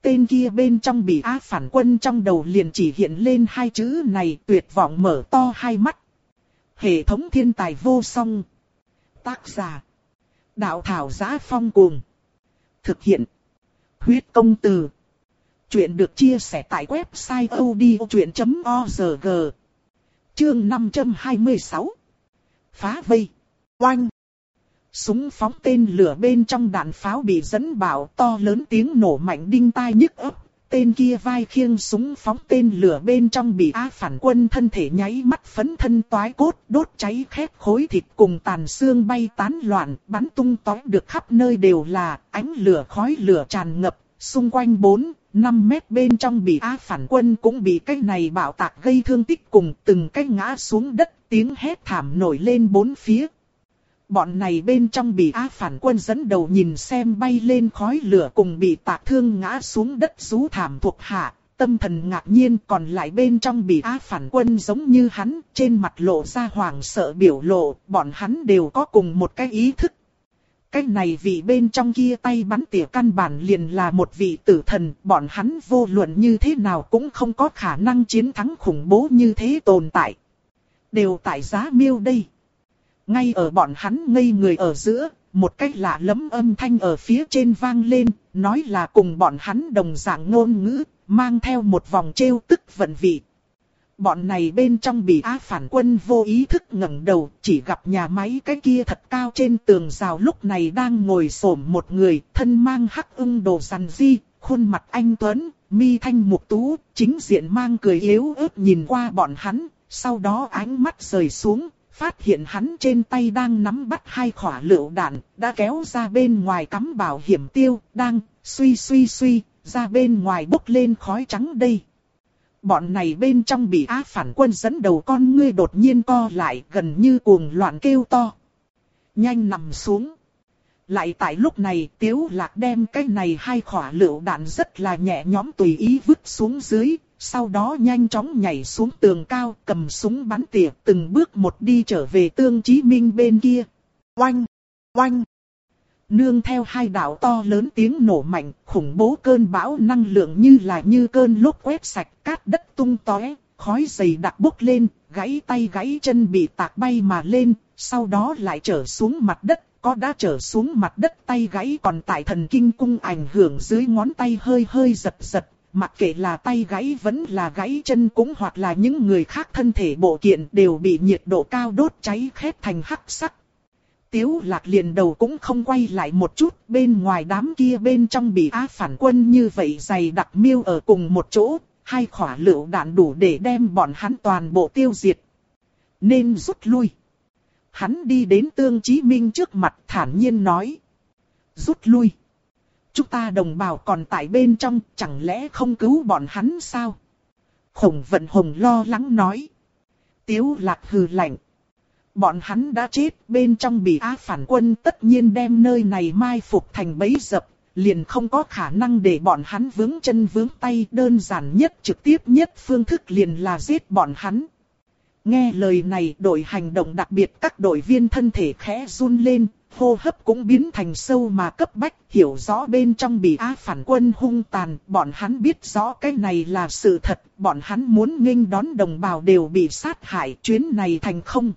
Tên kia bên trong bị á phản quân trong đầu liền chỉ hiện lên hai chữ này tuyệt vọng mở to hai mắt. Hệ thống thiên tài vô song. Tác giả. Đạo thảo giá phong cuồng. Thực hiện. Huyết công từ. Chuyện được chia sẻ tại website odchuyện.org. Chương 526. Phá vây. Oanh. Súng phóng tên lửa bên trong đạn pháo bị dẫn bảo to lớn tiếng nổ mạnh đinh tai nhức ấp. Tên kia vai khiêng súng phóng tên lửa bên trong bị á phản quân thân thể nháy mắt phấn thân toái cốt, đốt cháy khét khối thịt cùng tàn xương bay tán loạn, bắn tung tói được khắp nơi đều là ánh lửa khói lửa tràn ngập. Xung quanh bốn 5 mét bên trong bị á phản quân cũng bị cái này bạo tạc gây thương tích cùng từng cái ngã xuống đất tiếng hét thảm nổi lên bốn phía. Bọn này bên trong bị á phản quân dẫn đầu nhìn xem bay lên khói lửa cùng bị tạc thương ngã xuống đất rú thảm thuộc hạ, tâm thần ngạc nhiên còn lại bên trong bị á phản quân giống như hắn, trên mặt lộ ra hoàng sợ biểu lộ, bọn hắn đều có cùng một cái ý thức cái này vị bên trong kia tay bắn tỉa căn bản liền là một vị tử thần, bọn hắn vô luận như thế nào cũng không có khả năng chiến thắng khủng bố như thế tồn tại. Đều tại giá miêu đây. Ngay ở bọn hắn ngây người ở giữa, một cách lạ lẫm âm thanh ở phía trên vang lên, nói là cùng bọn hắn đồng dạng ngôn ngữ, mang theo một vòng trêu tức vận vị. Bọn này bên trong bị á phản quân vô ý thức ngẩng đầu, chỉ gặp nhà máy cái kia thật cao trên tường rào lúc này đang ngồi xổm một người, thân mang hắc ưng đồ sàn di, khuôn mặt anh Tuấn, mi thanh mục tú, chính diện mang cười yếu ớt nhìn qua bọn hắn, sau đó ánh mắt rời xuống, phát hiện hắn trên tay đang nắm bắt hai khỏa lựu đạn, đã kéo ra bên ngoài cắm bảo hiểm tiêu, đang suy suy suy, ra bên ngoài bốc lên khói trắng đây. Bọn này bên trong bị á phản quân dẫn đầu con ngươi đột nhiên co lại gần như cuồng loạn kêu to. Nhanh nằm xuống. Lại tại lúc này tiếu lạc đem cái này hai khỏa lựu đạn rất là nhẹ nhõm tùy ý vứt xuống dưới. Sau đó nhanh chóng nhảy xuống tường cao cầm súng bắn tỉa từng bước một đi trở về tương chí minh bên kia. Oanh! Oanh! Nương theo hai đạo to lớn tiếng nổ mạnh, khủng bố cơn bão năng lượng như là như cơn lốc quét sạch cát đất tung tóe, khói dày đặc bốc lên, gãy tay gãy chân bị tạc bay mà lên, sau đó lại trở xuống mặt đất, có đã trở xuống mặt đất tay gãy còn tại thần kinh cung ảnh hưởng dưới ngón tay hơi hơi giật giật, mặc kệ là tay gãy vẫn là gãy chân cũng hoặc là những người khác thân thể bộ kiện đều bị nhiệt độ cao đốt cháy khét thành hắc sắc. Tiếu lạc liền đầu cũng không quay lại một chút, bên ngoài đám kia bên trong bị á phản quân như vậy dày đặc miêu ở cùng một chỗ, hai khỏa lựu đạn đủ để đem bọn hắn toàn bộ tiêu diệt. Nên rút lui. Hắn đi đến tương chí minh trước mặt thản nhiên nói. Rút lui. Chúng ta đồng bào còn tại bên trong, chẳng lẽ không cứu bọn hắn sao? Khổng vận hồng lo lắng nói. Tiếu lạc hừ lạnh. Bọn hắn đã chết, bên trong bị á phản quân tất nhiên đem nơi này mai phục thành bẫy dập, liền không có khả năng để bọn hắn vướng chân vướng tay đơn giản nhất trực tiếp nhất phương thức liền là giết bọn hắn. Nghe lời này đội hành động đặc biệt các đội viên thân thể khẽ run lên, hô hấp cũng biến thành sâu mà cấp bách, hiểu rõ bên trong bị á phản quân hung tàn, bọn hắn biết rõ cái này là sự thật, bọn hắn muốn nghênh đón đồng bào đều bị sát hại, chuyến này thành không.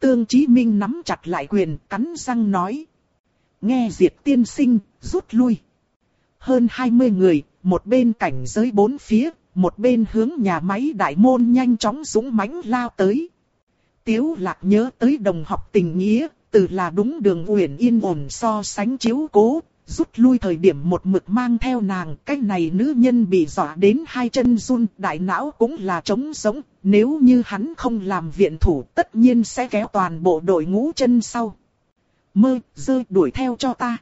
Tương Chí Minh nắm chặt lại quyền, cắn răng nói. Nghe diệt tiên sinh, rút lui. Hơn 20 người, một bên cảnh giới bốn phía, một bên hướng nhà máy đại môn nhanh chóng dũng mãnh lao tới. Tiếu lạc nhớ tới đồng học tình nghĩa, từ là đúng đường uyển yên ổn so sánh chiếu cố, rút lui thời điểm một mực mang theo nàng, cái này nữ nhân bị dọa đến hai chân run, đại não cũng là trống sống, nếu như hắn không làm viện thủ tất nhiên sẽ kéo toàn bộ đội ngũ chân sau. Mơ, rơi đuổi theo cho ta.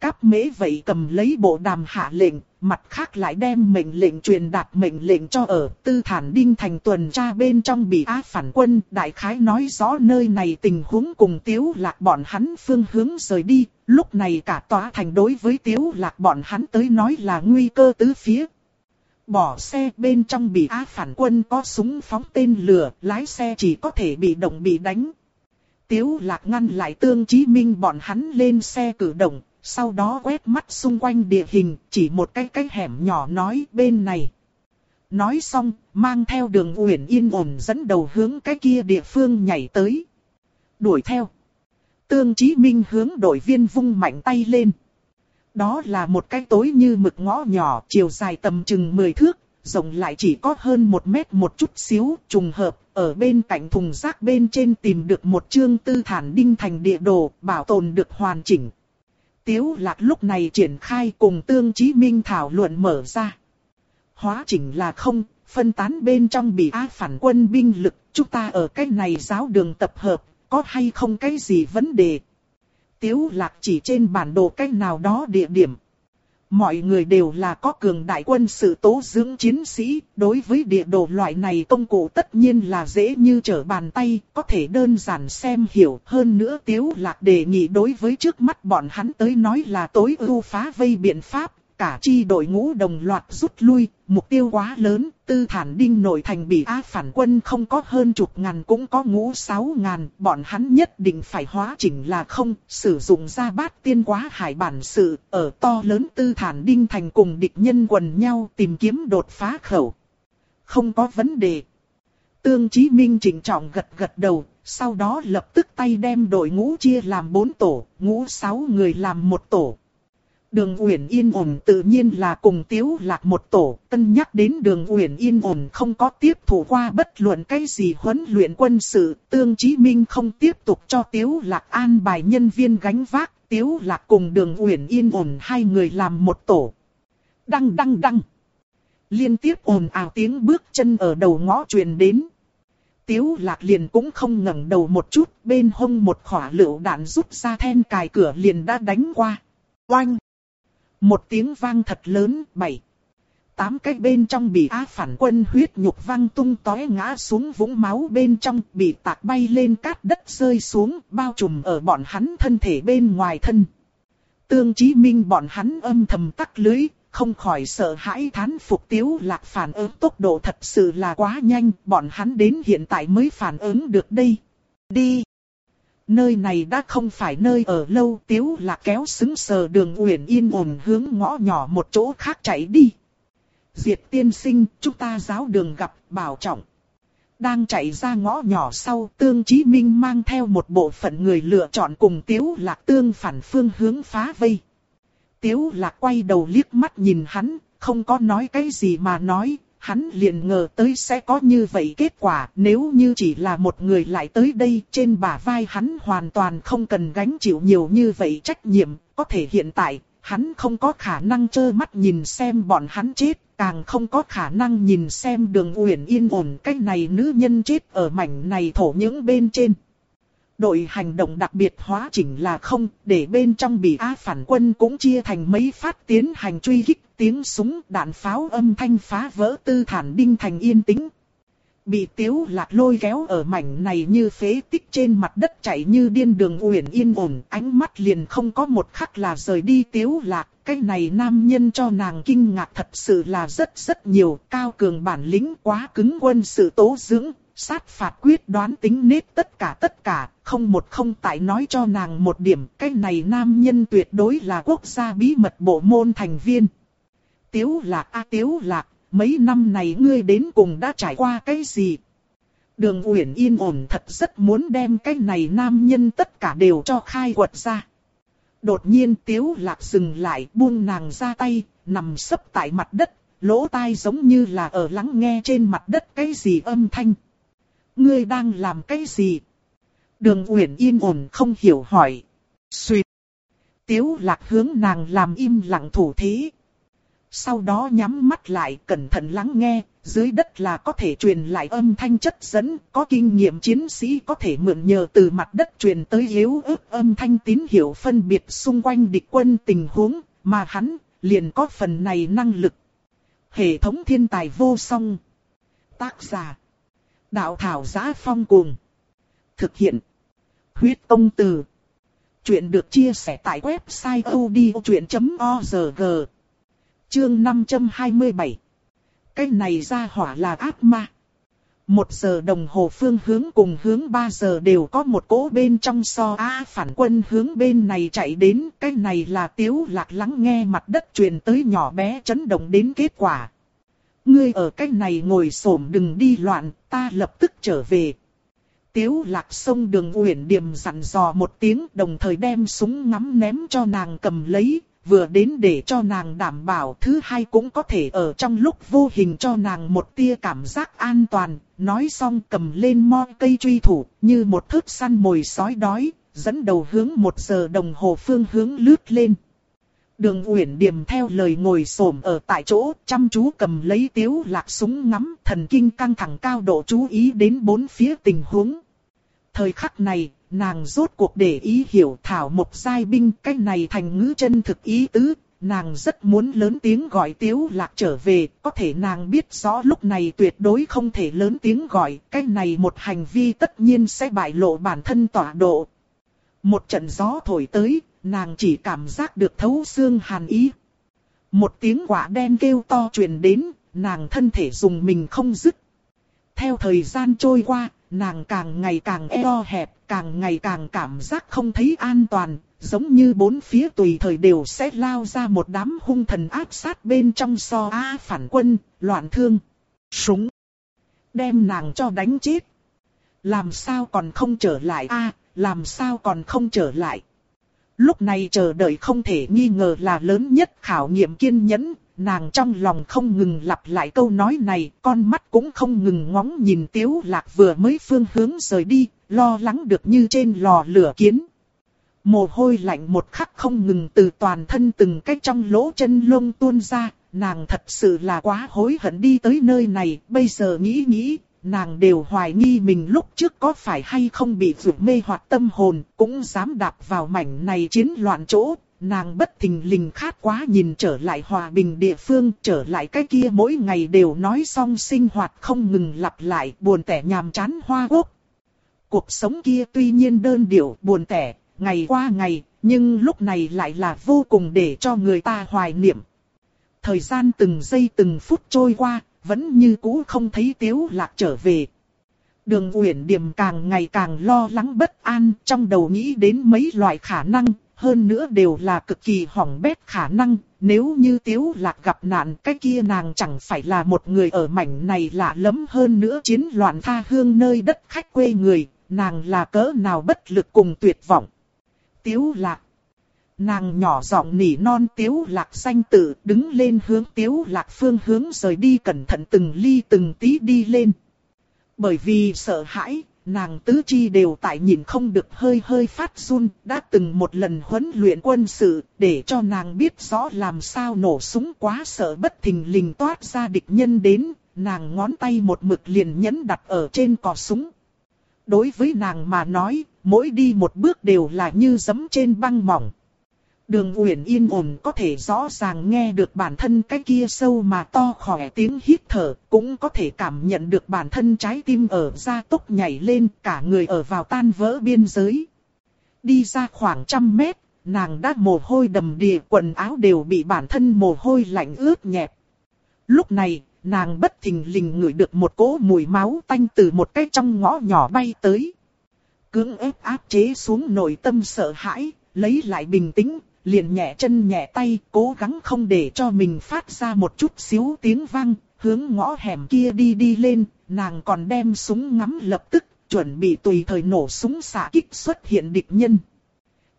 Cáp mễ vậy cầm lấy bộ đàm hạ lệnh, mặt khác lại đem mệnh lệnh truyền đạt mệnh lệnh cho ở tư thản đinh thành tuần tra bên trong bị á phản quân. Đại khái nói rõ nơi này tình huống cùng tiếu lạc bọn hắn phương hướng rời đi. Lúc này cả tòa thành đối với tiếu lạc bọn hắn tới nói là nguy cơ tứ phía. Bỏ xe bên trong bị á phản quân có súng phóng tên lửa, lái xe chỉ có thể bị động bị đánh. Tiếu lạc ngăn lại tương chí minh bọn hắn lên xe cử động, sau đó quét mắt xung quanh địa hình, chỉ một cái cái hẻm nhỏ nói bên này. Nói xong, mang theo đường uyển yên ổn dẫn đầu hướng cái kia địa phương nhảy tới. Đuổi theo. Tương Chí Minh hướng đội viên vung mạnh tay lên. Đó là một cái tối như mực ngõ nhỏ, chiều dài tầm chừng 10 thước, rộng lại chỉ có hơn một mét một chút xíu, trùng hợp, ở bên cạnh thùng rác bên trên tìm được một chương tư thản đinh thành địa đồ, bảo tồn được hoàn chỉnh. Tiếu lạc lúc này triển khai cùng Tương Chí Minh thảo luận mở ra. Hóa chỉnh là không, phân tán bên trong bị á phản quân binh lực, chúng ta ở cái này giáo đường tập hợp, có hay không cái gì vấn đề. Tiếu lạc chỉ trên bản đồ cách nào đó địa điểm. Mọi người đều là có cường đại quân sự tố dưỡng chiến sĩ, đối với địa đồ loại này công cụ tất nhiên là dễ như trở bàn tay, có thể đơn giản xem hiểu. Hơn nữa Tiếu Lạc đề nghị đối với trước mắt bọn hắn tới nói là tối ưu phá vây biện pháp, cả chi đội ngũ đồng loạt rút lui, mục tiêu quá lớn, tư thản đinh nội thành bị á phản quân không có hơn chục ngàn cũng có ngũ sáu ngàn, bọn hắn nhất định phải hóa chỉnh là không, sử dụng ra bát tiên quá hải bản sự, ở to lớn tư thản đinh thành cùng địch nhân quần nhau tìm kiếm đột phá khẩu. Không có vấn đề. Tương Chí Minh chỉnh trọng gật gật đầu, sau đó lập tức tay đem đội ngũ chia làm bốn tổ, ngũ sáu người làm một tổ, Đường Uyển Yên ổn tự nhiên là cùng Tiếu Lạc một tổ, tân nhắc đến Đường Uyển Yên ổn không có tiếp thủ qua bất luận cái gì huấn luyện quân sự, Tương Chí Minh không tiếp tục cho Tiếu Lạc an bài nhân viên gánh vác, Tiếu Lạc cùng Đường Uyển Yên ổn hai người làm một tổ. Đăng đăng đăng. Liên tiếp ồn ào tiếng bước chân ở đầu ngõ truyền đến. Tiếu lạc liền cũng không ngẩng đầu một chút, bên hông một khỏa lựu đạn rút ra then cài cửa liền đã đánh qua. Oanh! Một tiếng vang thật lớn, bảy. Tám cái bên trong bị á phản quân huyết nhục văng tung tóe ngã xuống vũng máu bên trong, bị tạc bay lên cát đất rơi xuống, bao trùm ở bọn hắn thân thể bên ngoài thân. Tương Chí Minh bọn hắn âm thầm tắc lưới, không khỏi sợ hãi thán phục tiếu lạc phản ứng tốc độ thật sự là quá nhanh, bọn hắn đến hiện tại mới phản ứng được đây. Đi! Nơi này đã không phải nơi ở lâu tiếu là kéo xứng sờ đường uyển yên ổn hướng ngõ nhỏ một chỗ khác chạy đi. Diệt tiên sinh, chúng ta giáo đường gặp, bảo trọng. Đang chạy ra ngõ nhỏ sau, Tương Chí Minh mang theo một bộ phận người lựa chọn cùng Tiếu Lạc tương phản phương hướng phá vây. Tiếu Lạc quay đầu liếc mắt nhìn hắn, không có nói cái gì mà nói, hắn liền ngờ tới sẽ có như vậy kết quả, nếu như chỉ là một người lại tới đây, trên bả vai hắn hoàn toàn không cần gánh chịu nhiều như vậy trách nhiệm, có thể hiện tại, hắn không có khả năng trơ mắt nhìn xem bọn hắn chết, càng không có khả năng nhìn xem đường uyển yên ổn cách này nữ nhân chết ở mảnh này thổ những bên trên. Đội hành động đặc biệt hóa chỉnh là không, để bên trong bị á phản quân cũng chia thành mấy phát tiến hành truy kích tiếng súng đạn pháo âm thanh phá vỡ tư thản đinh thành yên tĩnh. Bị tiếu lạc lôi kéo ở mảnh này như phế tích trên mặt đất chạy như điên đường uyển yên ổn, ánh mắt liền không có một khắc là rời đi tiếu lạc. Cái này nam nhân cho nàng kinh ngạc thật sự là rất rất nhiều, cao cường bản lĩnh quá cứng quân sự tố dưỡng, sát phạt quyết đoán tính nết tất cả tất cả, không một không tại nói cho nàng một điểm, cái này nam nhân tuyệt đối là quốc gia bí mật bộ môn thành viên. Tiếu lạc a tiếu lạc, mấy năm này ngươi đến cùng đã trải qua cái gì? Đường Uyển yên ổn thật rất muốn đem cái này nam nhân tất cả đều cho khai quật ra. Đột nhiên tiếu lạc dừng lại buông nàng ra tay, nằm sấp tại mặt đất, lỗ tai giống như là ở lắng nghe trên mặt đất cái gì âm thanh. Ngươi đang làm cái gì? Đường Uyển yên ổn không hiểu hỏi. Xuyệt. Tiếu lạc hướng nàng làm im lặng thủ thế. Sau đó nhắm mắt lại cẩn thận lắng nghe, dưới đất là có thể truyền lại âm thanh chất dẫn, có kinh nghiệm chiến sĩ có thể mượn nhờ từ mặt đất truyền tới yếu ớt âm thanh tín hiệu phân biệt xung quanh địch quân tình huống, mà hắn liền có phần này năng lực. Hệ thống thiên tài vô song. Tác giả. Đạo thảo giá phong cuồng. Thực hiện. Huyết công từ. Chuyện được chia sẻ tại website odchuyện.org. Chương 527. Cái này ra hỏa là ác ma. Một giờ đồng hồ phương hướng cùng hướng ba giờ đều có một cỗ bên trong so á phản quân hướng bên này chạy đến. Cái này là tiếu lạc lắng nghe mặt đất truyền tới nhỏ bé chấn động đến kết quả. Ngươi ở cách này ngồi xổm đừng đi loạn, ta lập tức trở về. Tiếu lạc sông đường uyển điểm dặn dò một tiếng đồng thời đem súng ngắm ném cho nàng cầm lấy, vừa đến để cho nàng đảm bảo thứ hai cũng có thể ở trong lúc vô hình cho nàng một tia cảm giác an toàn, nói xong cầm lên mo cây truy thủ, như một thước săn mồi sói đói, dẫn đầu hướng một giờ đồng hồ phương hướng lướt lên. Đường Uyển Điềm theo lời ngồi xổm ở tại chỗ, chăm chú cầm lấy tiếu lạc súng ngắm, thần kinh căng thẳng cao độ chú ý đến bốn phía tình huống. Thời khắc này, nàng rốt cuộc để ý hiểu thảo một giai binh cái này thành ngữ chân thực ý tứ, nàng rất muốn lớn tiếng gọi tiếu lạc trở về, có thể nàng biết rõ lúc này tuyệt đối không thể lớn tiếng gọi, cái này một hành vi tất nhiên sẽ bại lộ bản thân tọa độ. Một trận gió thổi tới, nàng chỉ cảm giác được thấu xương hàn ý. Một tiếng quả đen kêu to truyền đến, nàng thân thể dùng mình không dứt. Theo thời gian trôi qua, nàng càng ngày càng eo hẹp, càng ngày càng cảm giác không thấy an toàn, giống như bốn phía tùy thời đều sẽ lao ra một đám hung thần áp sát bên trong so á phản quân, loạn thương, súng. Đem nàng cho đánh chết. Làm sao còn không trở lại a làm sao còn không trở lại. Lúc này chờ đợi không thể nghi ngờ là lớn nhất khảo nghiệm kiên nhẫn, nàng trong lòng không ngừng lặp lại câu nói này, con mắt cũng không ngừng ngóng nhìn tiếu lạc vừa mới phương hướng rời đi, lo lắng được như trên lò lửa kiến. Mồ hôi lạnh một khắc không ngừng từ toàn thân từng cách trong lỗ chân lông tuôn ra, nàng thật sự là quá hối hận đi tới nơi này, bây giờ nghĩ nghĩ, nàng đều hoài nghi mình lúc trước có phải hay không bị vượt mê hoặc tâm hồn, cũng dám đạp vào mảnh này chiến loạn chỗ, nàng bất thình lình khát quá nhìn trở lại hòa bình địa phương, trở lại cái kia mỗi ngày đều nói xong sinh hoạt không ngừng lặp lại, buồn tẻ nhàm chán hoa quốc. Cuộc sống kia tuy nhiên đơn điệu, buồn tẻ, ngày qua ngày, nhưng lúc này lại là vô cùng để cho người ta hoài niệm. Thời gian từng giây từng phút trôi qua, vẫn như cũ không thấy tiếu lạc trở về. Đường Uyển Điềm càng ngày càng lo lắng bất an, trong đầu nghĩ đến mấy loại khả năng, hơn nữa đều là cực kỳ hỏng bét khả năng, nếu như Tiếu Lạc gặp nạn cái kia nàng chẳng phải là một người ở mảnh này lạ lẫm hơn nữa chiến loạn tha hương nơi đất khách quê người, nàng là cỡ nào bất lực cùng tuyệt vọng. Tiếu Lạc Nàng nhỏ giọng nỉ non Tiếu Lạc xanh tự đứng lên hướng Tiếu Lạc phương hướng rời đi cẩn thận từng ly từng tí đi lên. Bởi vì sợ hãi, nàng tứ chi đều tại nhìn không được hơi hơi phát run, đã từng một lần huấn luyện quân sự, để cho nàng biết rõ làm sao nổ súng quá sợ bất thình lình toát ra địch nhân đến, nàng ngón tay một mực liền nhấn đặt ở trên cò súng. Đối với nàng mà nói, mỗi đi một bước đều là như giấm trên băng mỏng. Đường Uyển yên ổn có thể rõ ràng nghe được bản thân cái kia sâu mà to khỏe tiếng hít thở, cũng có thể cảm nhận được bản thân trái tim ở da tốc nhảy lên, cả người ở vào tan vỡ biên giới. Đi ra khoảng trăm mét, nàng đã mồ hôi đầm đìa quần áo đều bị bản thân mồ hôi lạnh ướt nhẹp. Lúc này, nàng bất thình lình ngửi được một cỗ mùi máu tanh từ một cái trong ngõ nhỏ bay tới. Cưỡng ép áp chế xuống nội tâm sợ hãi, lấy lại bình tĩnh, liền nhẹ chân nhẹ tay, cố gắng không để cho mình phát ra một chút xíu tiếng vang, hướng ngõ hẻm kia đi đi lên, nàng còn đem súng ngắm lập tức, chuẩn bị tùy thời nổ súng xạ kích xuất hiện địch nhân.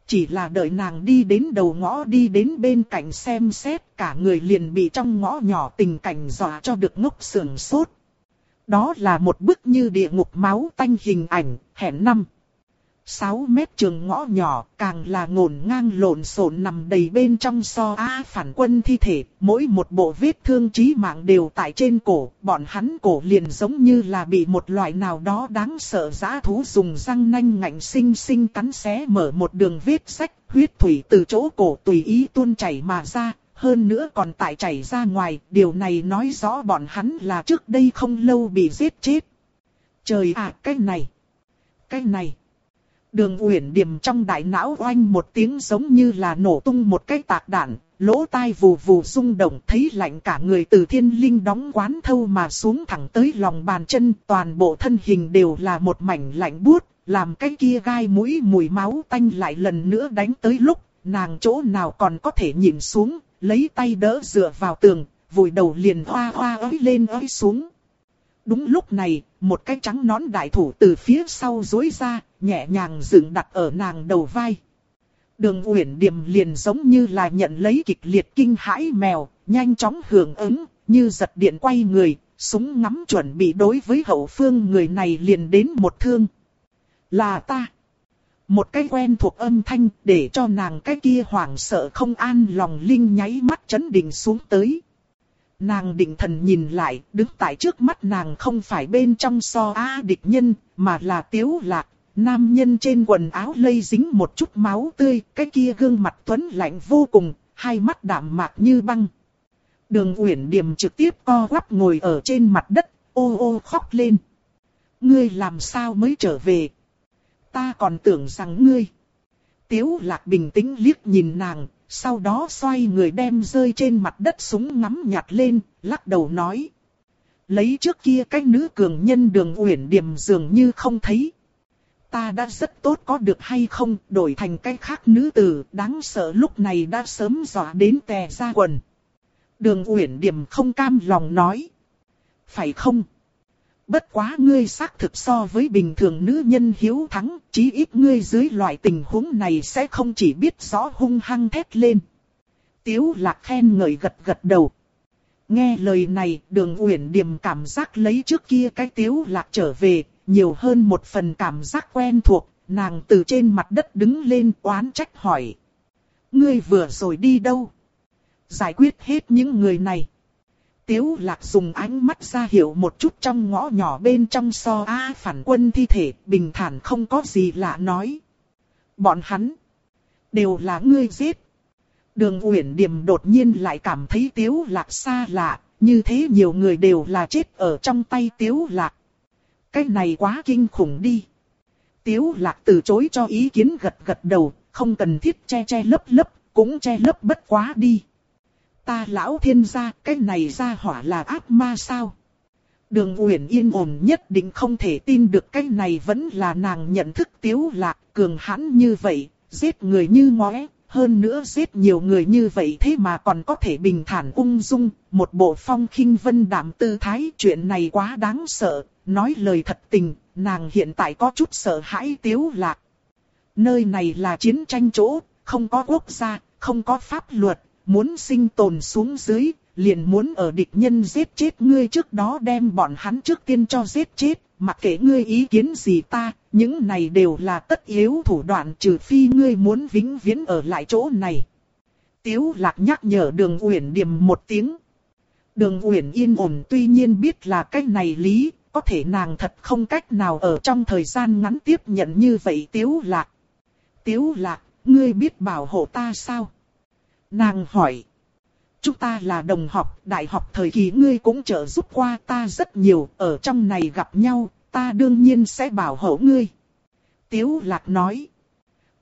Chỉ là đợi nàng đi đến đầu ngõ đi đến bên cạnh xem xét cả người liền bị trong ngõ nhỏ tình cảnh dọa cho được ngốc sườn sốt. Đó là một bức như địa ngục máu tanh hình ảnh, hẹn năm. 6 mét trường ngõ nhỏ, càng là ngổn ngang lộn xộn nằm đầy bên trong so á phản quân thi thể, mỗi một bộ vết thương chí mạng đều tại trên cổ, bọn hắn cổ liền giống như là bị một loại nào đó đáng sợ giã thú dùng răng nanh ngạnh sinh sinh cắn xé mở một đường vết sách, huyết thủy từ chỗ cổ tùy ý tuôn chảy mà ra, hơn nữa còn tại chảy ra ngoài, điều này nói rõ bọn hắn là trước đây không lâu bị giết chết. Trời ạ, cái này, cái này. Đường Uyển Điềm trong đại não oanh một tiếng giống như là nổ tung một cái tạc đạn, lỗ tai vù vù rung động thấy lạnh cả người từ thiên linh đóng quán thâu mà xuống thẳng tới lòng bàn chân, toàn bộ thân hình đều là một mảnh lạnh buốt, làm cái kia gai mũi mùi máu tanh lại lần nữa đánh tới lúc, nàng chỗ nào còn có thể nhìn xuống, lấy tay đỡ dựa vào tường, vùi đầu liền hoa hoa ới lên ới xuống. Đúng lúc này, một cái trắng nón đại thủ từ phía sau dối ra, nhẹ nhàng dựng đặt ở nàng đầu vai. Đường Uyển Điềm liền giống như là nhận lấy kịch liệt kinh hãi mèo, nhanh chóng hưởng ứng, như giật điện quay người, súng ngắm chuẩn bị đối với hậu phương người này liền đến một thương. Là ta. Một cái quen thuộc âm thanh để cho nàng cái kia hoảng sợ không an lòng linh nháy mắt chấn định xuống tới. Nàng định thần nhìn lại, đứng tại trước mắt nàng không phải bên trong so á địch nhân, mà là tiếu lạc. Nam nhân trên quần áo lây dính một chút máu tươi, cái kia gương mặt tuấn lạnh vô cùng, hai mắt đạm mạc như băng. Đường Uyển Điềm trực tiếp co quắp ngồi ở trên mặt đất, ô ô khóc lên. Ngươi làm sao mới trở về? Ta còn tưởng rằng ngươi. Tiếu lạc bình tĩnh liếc nhìn nàng, sau đó xoay người đem rơi trên mặt đất súng ngắm nhặt lên, lắc đầu nói. Lấy trước kia cái nữ cường nhân đường uyển điểm dường như không thấy. Ta đã rất tốt có được hay không, đổi thành cái khác nữ tử, đáng sợ lúc này đã sớm dọa đến tè ra quần. Đường uyển điểm không cam lòng nói. Phải không? Bất quá ngươi xác thực so với bình thường nữ nhân hiếu thắng, chí ít ngươi dưới loại tình huống này sẽ không chỉ biết rõ hung hăng thét lên. Tiếu lạc khen ngợi gật gật đầu. Nghe lời này, đường uyển điềm cảm giác lấy trước kia cái tiếu lạc trở về, nhiều hơn một phần cảm giác quen thuộc, nàng từ trên mặt đất đứng lên oán trách hỏi. Ngươi vừa rồi đi đâu? Giải quyết hết những người này. Tiếu lạc dùng ánh mắt ra hiệu một chút trong ngõ nhỏ bên trong so A phản quân thi thể, bình thản không có gì lạ nói. Bọn hắn, đều là ngươi giết. Đường Uyển Điềm đột nhiên lại cảm thấy Tiếu Lạc xa lạ, như thế nhiều người đều là chết ở trong tay Tiếu Lạc. Cái này quá kinh khủng đi. Tiếu Lạc từ chối cho ý kiến gật gật đầu, không cần thiết che che lấp lấp, cũng che lấp bất quá đi. Ta lão thiên gia, cái này ra hỏa là ác ma sao? Đường Uyển yên ổn nhất định không thể tin được cái này vẫn là nàng nhận thức tiếu lạc, cường hãn như vậy, giết người như ngóe, hơn nữa giết nhiều người như vậy thế mà còn có thể bình thản ung dung, một bộ phong khinh vân đạm tư thái, chuyện này quá đáng sợ, nói lời thật tình, nàng hiện tại có chút sợ hãi tiếu lạc. Nơi này là chiến tranh chỗ, không có quốc gia, không có pháp luật, muốn sinh tồn xuống dưới, liền muốn ở địch nhân giết chết ngươi trước đó đem bọn hắn trước tiên cho giết chết, mặc kệ ngươi ý kiến gì ta, những này đều là tất yếu thủ đoạn trừ phi ngươi muốn vĩnh viễn ở lại chỗ này. Tiếu lạc nhắc nhở đường Uyển điểm một tiếng. Đường Uyển yên ổn tuy nhiên biết là cách này lý, có thể nàng thật không cách nào ở trong thời gian ngắn tiếp nhận như vậy Tiếu lạc. Tiếu lạc, ngươi biết bảo hộ ta sao? Nàng hỏi. Chúng ta là đồng học, đại học thời kỳ ngươi cũng trợ giúp qua ta rất nhiều, ở trong này gặp nhau, ta đương nhiên sẽ bảo hộ ngươi. Tiếu lạc nói.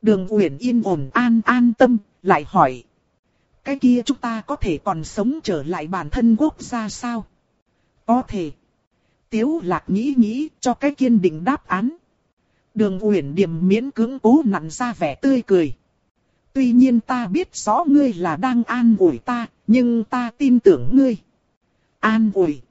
Đường Uyển yên ổn an an tâm, lại hỏi. Cái kia chúng ta có thể còn sống trở lại bản thân quốc gia sao? Có thể. Tiếu lạc nghĩ nghĩ cho cái kiên định đáp án. Đường Uyển Điềm miễn cưỡng cố nặn ra vẻ tươi cười. Tuy nhiên ta biết rõ ngươi là đang an ủi ta, nhưng ta tin tưởng ngươi. An ủi.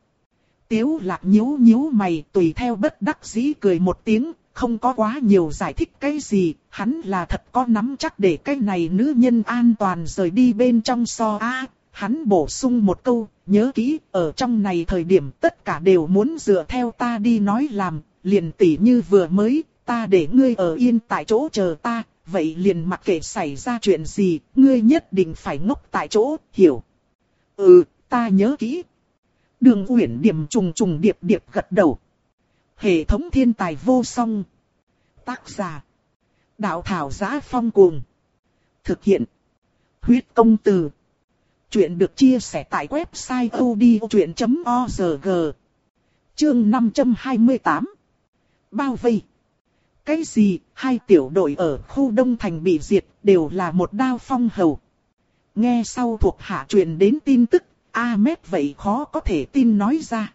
Tiếu lạc nhíu nhíu mày tùy theo bất đắc dĩ cười một tiếng, không có quá nhiều giải thích cái gì, hắn là thật có nắm chắc để cái này nữ nhân an toàn rời đi bên trong so a. hắn bổ sung một câu, nhớ kỹ, ở trong này thời điểm tất cả đều muốn dựa theo ta đi nói làm, liền tỉ như vừa mới, ta để ngươi ở yên tại chỗ chờ ta, vậy liền mặc kệ xảy ra chuyện gì, ngươi nhất định phải ngốc tại chỗ, hiểu. Ừ, ta nhớ kỹ. Đường Uyển Điểm trùng trùng điệp điệp gật đầu. Hệ thống thiên tài vô song. Tác giả. Đạo thảo giá phong cuồng. Thực hiện. Huyết công từ. Chuyện được chia sẻ tại website odchuyện.org. Chương 528. Bao vây. Cái gì, hai tiểu đội ở khu Đông Thành bị diệt, đều là một đao phong hầu. Nghe sau thuộc hạ truyền đến tin tức, Ahmed vậy khó có thể tin nói ra.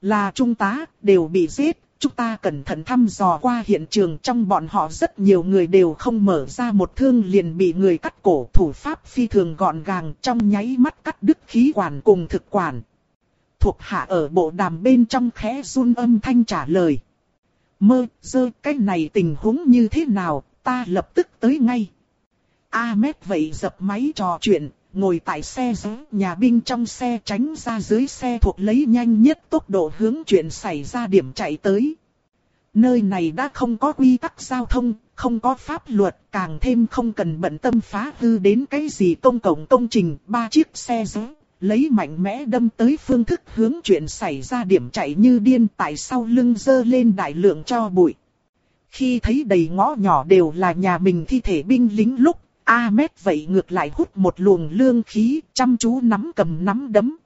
Là trung tá, đều bị giết, chúng ta cẩn thận thăm dò qua hiện trường trong bọn họ rất nhiều người đều không mở ra một thương liền bị người cắt cổ thủ pháp phi thường gọn gàng trong nháy mắt cắt đứt khí quản cùng thực quản. Thuộc hạ ở bộ đàm bên trong khẽ run âm thanh trả lời. Mơ, dơ, cái này tình huống như thế nào, ta lập tức tới ngay. Ahmed vậy dập máy trò chuyện, ngồi tại xe dưới nhà binh trong xe tránh ra dưới xe thuộc lấy nhanh nhất tốc độ hướng chuyện xảy ra điểm chạy tới. Nơi này đã không có quy tắc giao thông, không có pháp luật, càng thêm không cần bận tâm phá hư đến cái gì công cộng công trình, ba chiếc xe dưới lấy mạnh mẽ đâm tới phương thức hướng chuyện xảy ra điểm chạy như điên tại sau lưng dơ lên đại lượng cho bụi. Khi thấy đầy ngõ nhỏ đều là nhà mình thi thể binh lính lúc Ahmed vậy ngược lại hút một luồng lương khí, chăm chú nắm cầm nắm đấm.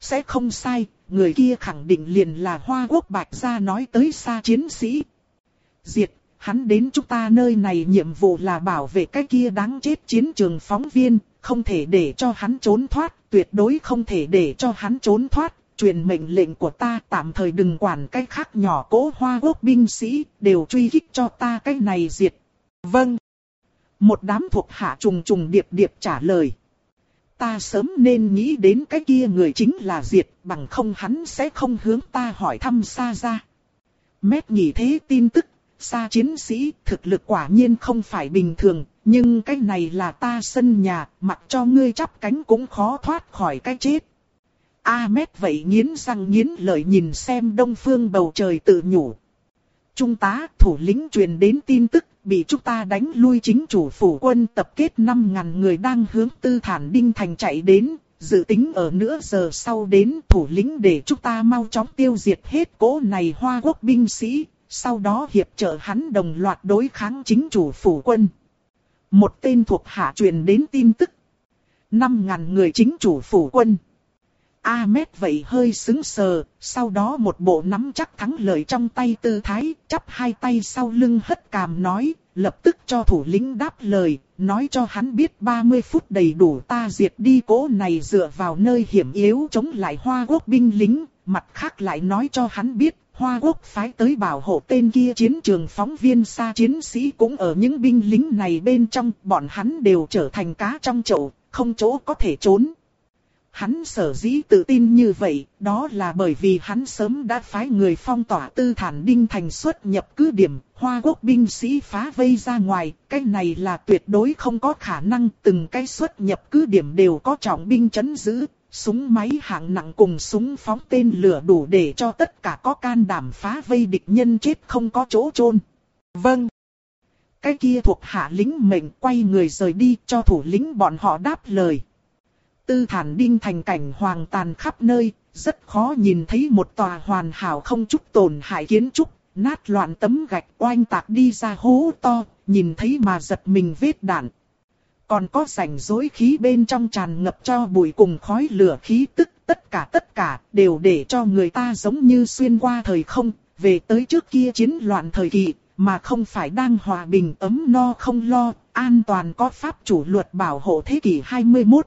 Sẽ không sai, người kia khẳng định liền là Hoa Quốc Bạch Gia nói tới xa chiến sĩ. Diệt, hắn đến chúng ta nơi này nhiệm vụ là bảo vệ cái kia đáng chết chiến trường phóng viên, không thể để cho hắn trốn thoát, tuyệt đối không thể để cho hắn trốn thoát. Truyền mệnh lệnh của ta tạm thời đừng quản cái khác nhỏ cố Hoa Quốc binh sĩ, đều truy kích cho ta cái này diệt. Vâng. Một đám thuộc hạ trùng trùng điệp điệp trả lời. Ta sớm nên nghĩ đến cái kia người chính là Diệt, bằng không hắn sẽ không hướng ta hỏi thăm xa ra. Mét nhỉ thế tin tức, xa chiến sĩ, thực lực quả nhiên không phải bình thường, nhưng cái này là ta sân nhà, mặc cho ngươi chắp cánh cũng khó thoát khỏi cái chết. A mét vậy nghiến răng nghiến lợi nhìn xem đông phương bầu trời tự nhủ. Trung tá thủ lĩnh truyền đến tin tức bị chúng ta đánh lui chính chủ phủ quân tập kết 5.000 người đang hướng tư thản đinh thành chạy đến, dự tính ở nửa giờ sau đến thủ lĩnh để chúng ta mau chóng tiêu diệt hết cỗ này hoa quốc binh sĩ, sau đó hiệp trợ hắn đồng loạt đối kháng chính chủ phủ quân. Một tên thuộc hạ truyền đến tin tức. 5.000 người chính chủ phủ quân. Ahmed vậy hơi xứng sờ, sau đó một bộ nắm chắc thắng lợi trong tay tư thái, chắp hai tay sau lưng hất cằm nói, lập tức cho thủ lĩnh đáp lời, nói cho hắn biết 30 phút đầy đủ ta diệt đi cố này dựa vào nơi hiểm yếu chống lại hoa quốc binh lính, mặt khác lại nói cho hắn biết, hoa quốc phái tới bảo hộ tên kia chiến trường phóng viên xa chiến sĩ cũng ở những binh lính này bên trong, bọn hắn đều trở thành cá trong chậu, không chỗ có thể trốn. Hắn sở dĩ tự tin như vậy, đó là bởi vì hắn sớm đã phái người phong tỏa tư thản đinh thành xuất nhập cứ điểm, hoa quốc binh sĩ phá vây ra ngoài, cái này là tuyệt đối không có khả năng, từng cái xuất nhập cứ điểm đều có trọng binh chấn giữ, súng máy hạng nặng cùng súng phóng tên lửa đủ để cho tất cả có can đảm phá vây địch nhân chết không có chỗ chôn. Vâng. Cái kia thuộc hạ lính mệnh quay người rời đi cho thủ lính bọn họ đáp lời. Tư thản đinh thành cảnh hoàng tàn khắp nơi, rất khó nhìn thấy một tòa hoàn hảo không chút tổn hại kiến trúc, nát loạn tấm gạch oanh tạc đi ra hố to, nhìn thấy mà giật mình vết đạn. Còn có rảnh rối khí bên trong tràn ngập cho bụi cùng khói lửa khí tức, tất cả tất cả đều để cho người ta giống như xuyên qua thời không, về tới trước kia chiến loạn thời kỳ, mà không phải đang hòa bình ấm no không lo, an toàn có pháp chủ luật bảo hộ thế kỷ 21.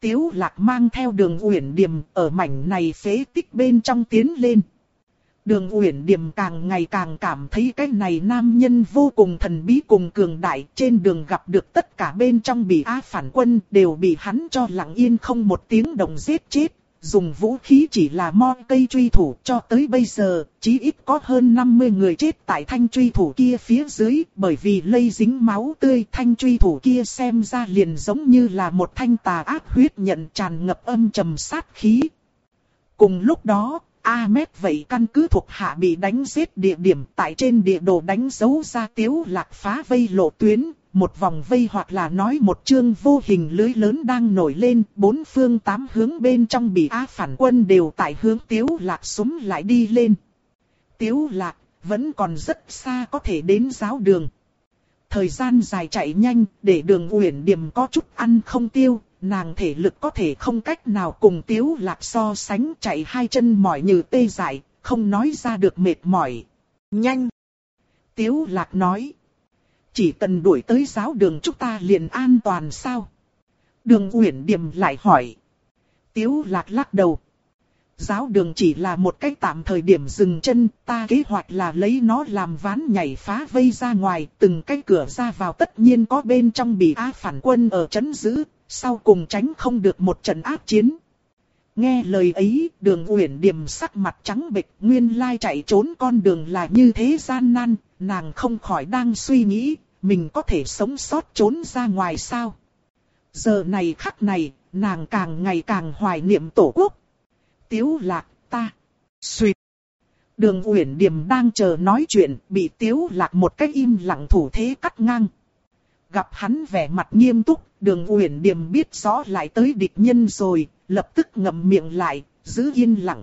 Tiếu lạc mang theo đường uyển điểm ở mảnh này phế tích bên trong tiến lên. Đường Uyển Điềm càng ngày càng cảm thấy cái này nam nhân vô cùng thần bí cùng cường đại. Trên đường gặp được tất cả bên trong bị á phản quân đều bị hắn cho lặng yên không một tiếng động giết chết. Dùng vũ khí chỉ là mo cây truy thủ cho tới bây giờ, chí ít có hơn 50 người chết tại thanh truy thủ kia phía dưới, bởi vì lây dính máu tươi thanh truy thủ kia xem ra liền giống như là một thanh tà ác huyết nhận tràn ngập âm trầm sát khí. Cùng lúc đó, Ahmed vậy căn cứ thuộc hạ bị đánh giết địa điểm tại trên địa đồ đánh dấu ra tiếu lạc phá vây lộ tuyến, một vòng vây hoặc là nói một chương vô hình lưới lớn đang nổi lên, bốn phương tám hướng bên trong bị á phản quân đều tại hướng tiếu lạc súng lại đi lên. Tiếu lạc vẫn còn rất xa có thể đến giáo đường. Thời gian dài chạy nhanh, để đường uyển điểm có chút ăn không tiêu, nàng thể lực có thể không cách nào cùng tiếu lạc so sánh chạy hai chân mỏi như tê dại, không nói ra được mệt mỏi. Nhanh! Tiếu lạc nói. Chỉ cần đuổi tới giáo đường chúng ta liền an toàn sao? Đường Uyển Điềm lại hỏi. Tiếu lạc lắc đầu. Giáo đường chỉ là một cách tạm thời điểm dừng chân, ta kế hoạch là lấy nó làm ván nhảy phá vây ra ngoài, từng cái cửa ra vào tất nhiên có bên trong bị á phản quân ở chấn giữ, sau cùng tránh không được một trận áp chiến. Nghe lời ấy, đường uyển điềm sắc mặt trắng bệch, nguyên lai chạy trốn con đường là như thế gian nan, nàng không khỏi đang suy nghĩ, mình có thể sống sót trốn ra ngoài sao. Giờ này khắc này, nàng càng ngày càng hoài niệm tổ quốc. Tiếu lạc, ta, suyệt. Đường Uyển Điềm đang chờ nói chuyện, bị Tiếu Lạc một cách im lặng thủ thế cắt ngang. Gặp hắn vẻ mặt nghiêm túc, đường uyển điềm biết rõ lại tới địch nhân rồi, lập tức ngậm miệng lại, giữ yên lặng.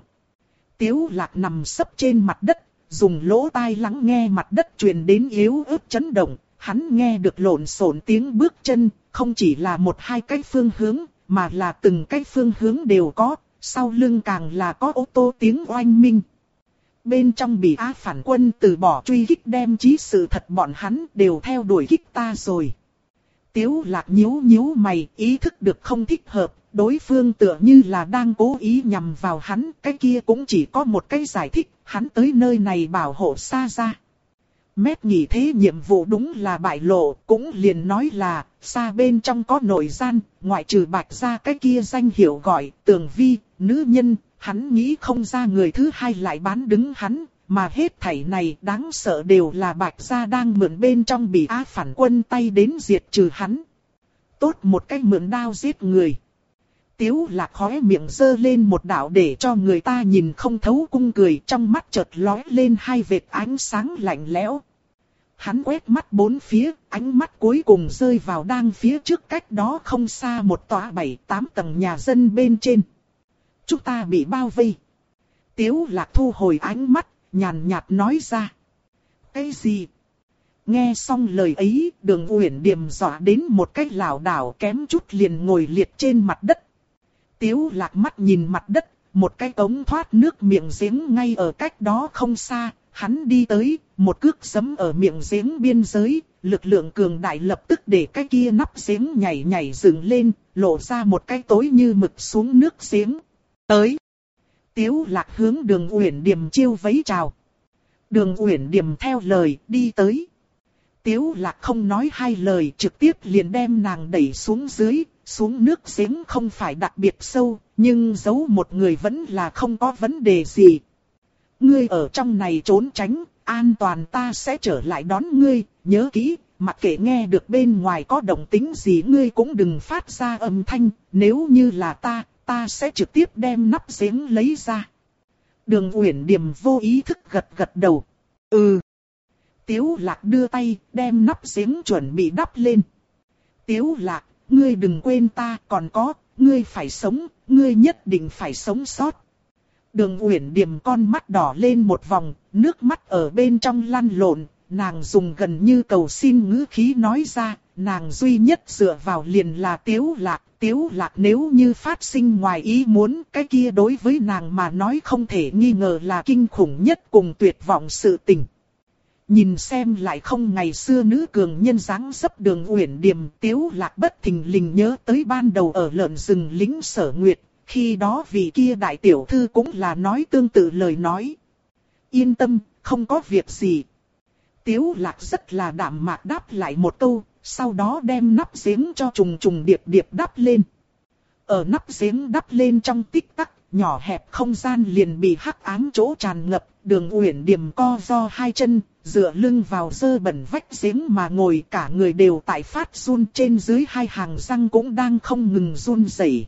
Tiếu lạc nằm sấp trên mặt đất, dùng lỗ tai lắng nghe mặt đất truyền đến yếu ớt chấn động, hắn nghe được lộn xộn tiếng bước chân, không chỉ là một hai cái phương hướng, mà là từng cái phương hướng đều có, sau lưng càng là có ô tô tiếng oanh minh. Bên trong bị á phản quân từ bỏ truy kích đem chí sự thật bọn hắn đều theo đuổi kích ta rồi. Tiếu lạc nhíu nhíu mày, ý thức được không thích hợp, đối phương tựa như là đang cố ý nhằm vào hắn, cái kia cũng chỉ có một cái giải thích, hắn tới nơi này bảo hộ xa ra. Mét nhỉ thế nhiệm vụ đúng là bại lộ, cũng liền nói là, xa bên trong có nội gian, ngoại trừ bạch ra cái kia danh hiệu gọi, tường vi, nữ nhân, hắn nghĩ không ra người thứ hai lại bán đứng hắn, mà hết thảy này đáng sợ đều là bạch gia đang mượn bên trong bị á phản quân tay đến diệt trừ hắn. Tốt một cách mượn đao giết người. Tiếu lạc khóe miệng dơ lên một đạo để cho người ta nhìn không thấu cung cười trong mắt chợt lóe lên hai vệt ánh sáng lạnh lẽo. Hắn quét mắt bốn phía, ánh mắt cuối cùng rơi vào đang phía trước cách đó không xa một tòa bảy tám tầng nhà dân bên trên. Chúng ta bị bao vây. Tiếu lạc thu hồi ánh mắt, nhàn nhạt nói ra. Cái gì? Nghe xong lời ấy, đường uyển điểm dọa đến một cách lảo đảo kém chút liền ngồi liệt trên mặt đất. Tiếu lạc mắt nhìn mặt đất, một cái cống thoát nước miệng giếng ngay ở cách đó không xa, hắn đi tới, một cước sấm ở miệng giếng biên giới, lực lượng cường đại lập tức để cái kia nắp giếng nhảy nhảy dựng lên, lộ ra một cái tối như mực xuống nước giếng. Tới! Tiếu lạc hướng đường Uyển Điềm chiêu vấy chào. Đường Uyển Điềm theo lời đi tới. Tiếu lạc không nói hai lời trực tiếp liền đem nàng đẩy xuống dưới, xuống nước giếng không phải đặc biệt sâu, nhưng giấu một người vẫn là không có vấn đề gì. Ngươi ở trong này trốn tránh, an toàn ta sẽ trở lại đón ngươi, nhớ kỹ, mặc kệ nghe được bên ngoài có động tính gì ngươi cũng đừng phát ra âm thanh, nếu như là ta, ta sẽ trực tiếp đem nắp giếng lấy ra. Đường Uyển Điềm vô ý thức gật gật đầu. Ừ. Tiếu Lạc đưa tay, đem nắp giếng chuẩn bị đắp lên. Tiếu Lạc, ngươi đừng quên ta, còn có, ngươi phải sống, ngươi nhất định phải sống sót. Đường Uyển Điềm con mắt đỏ lên một vòng, nước mắt ở bên trong lăn lộn, nàng dùng gần như cầu xin ngữ khí nói ra, nàng duy nhất dựa vào liền là Tiếu Lạc, Tiếu lạc nếu như phát sinh ngoài ý muốn cái kia đối với nàng mà nói không thể nghi ngờ là kinh khủng nhất cùng tuyệt vọng sự tình. nhìn xem lại không ngày xưa nữ cường nhân dáng dấp đường uyển điềm tiếu lạc bất thình lình nhớ tới ban đầu ở lợn rừng lính sở nguyệt, khi đó vị kia đại tiểu thư cũng là nói tương tự lời nói. Yên tâm, không có việc gì. Tiếu lạc rất là đạm mạc đáp lại một câu, sau đó đem nắp giếng cho trùng trùng điệp điệp đắp lên. Ở nắp giếng đắp lên trong tích tắc, nhỏ hẹp không gian liền bị hắc ám chỗ tràn ngập, đường uyển điểm co do hai chân, dựa lưng vào dơ bẩn vách giếng mà ngồi cả người đều tại phát run trên dưới hai hàng răng cũng đang không ngừng run rẩy.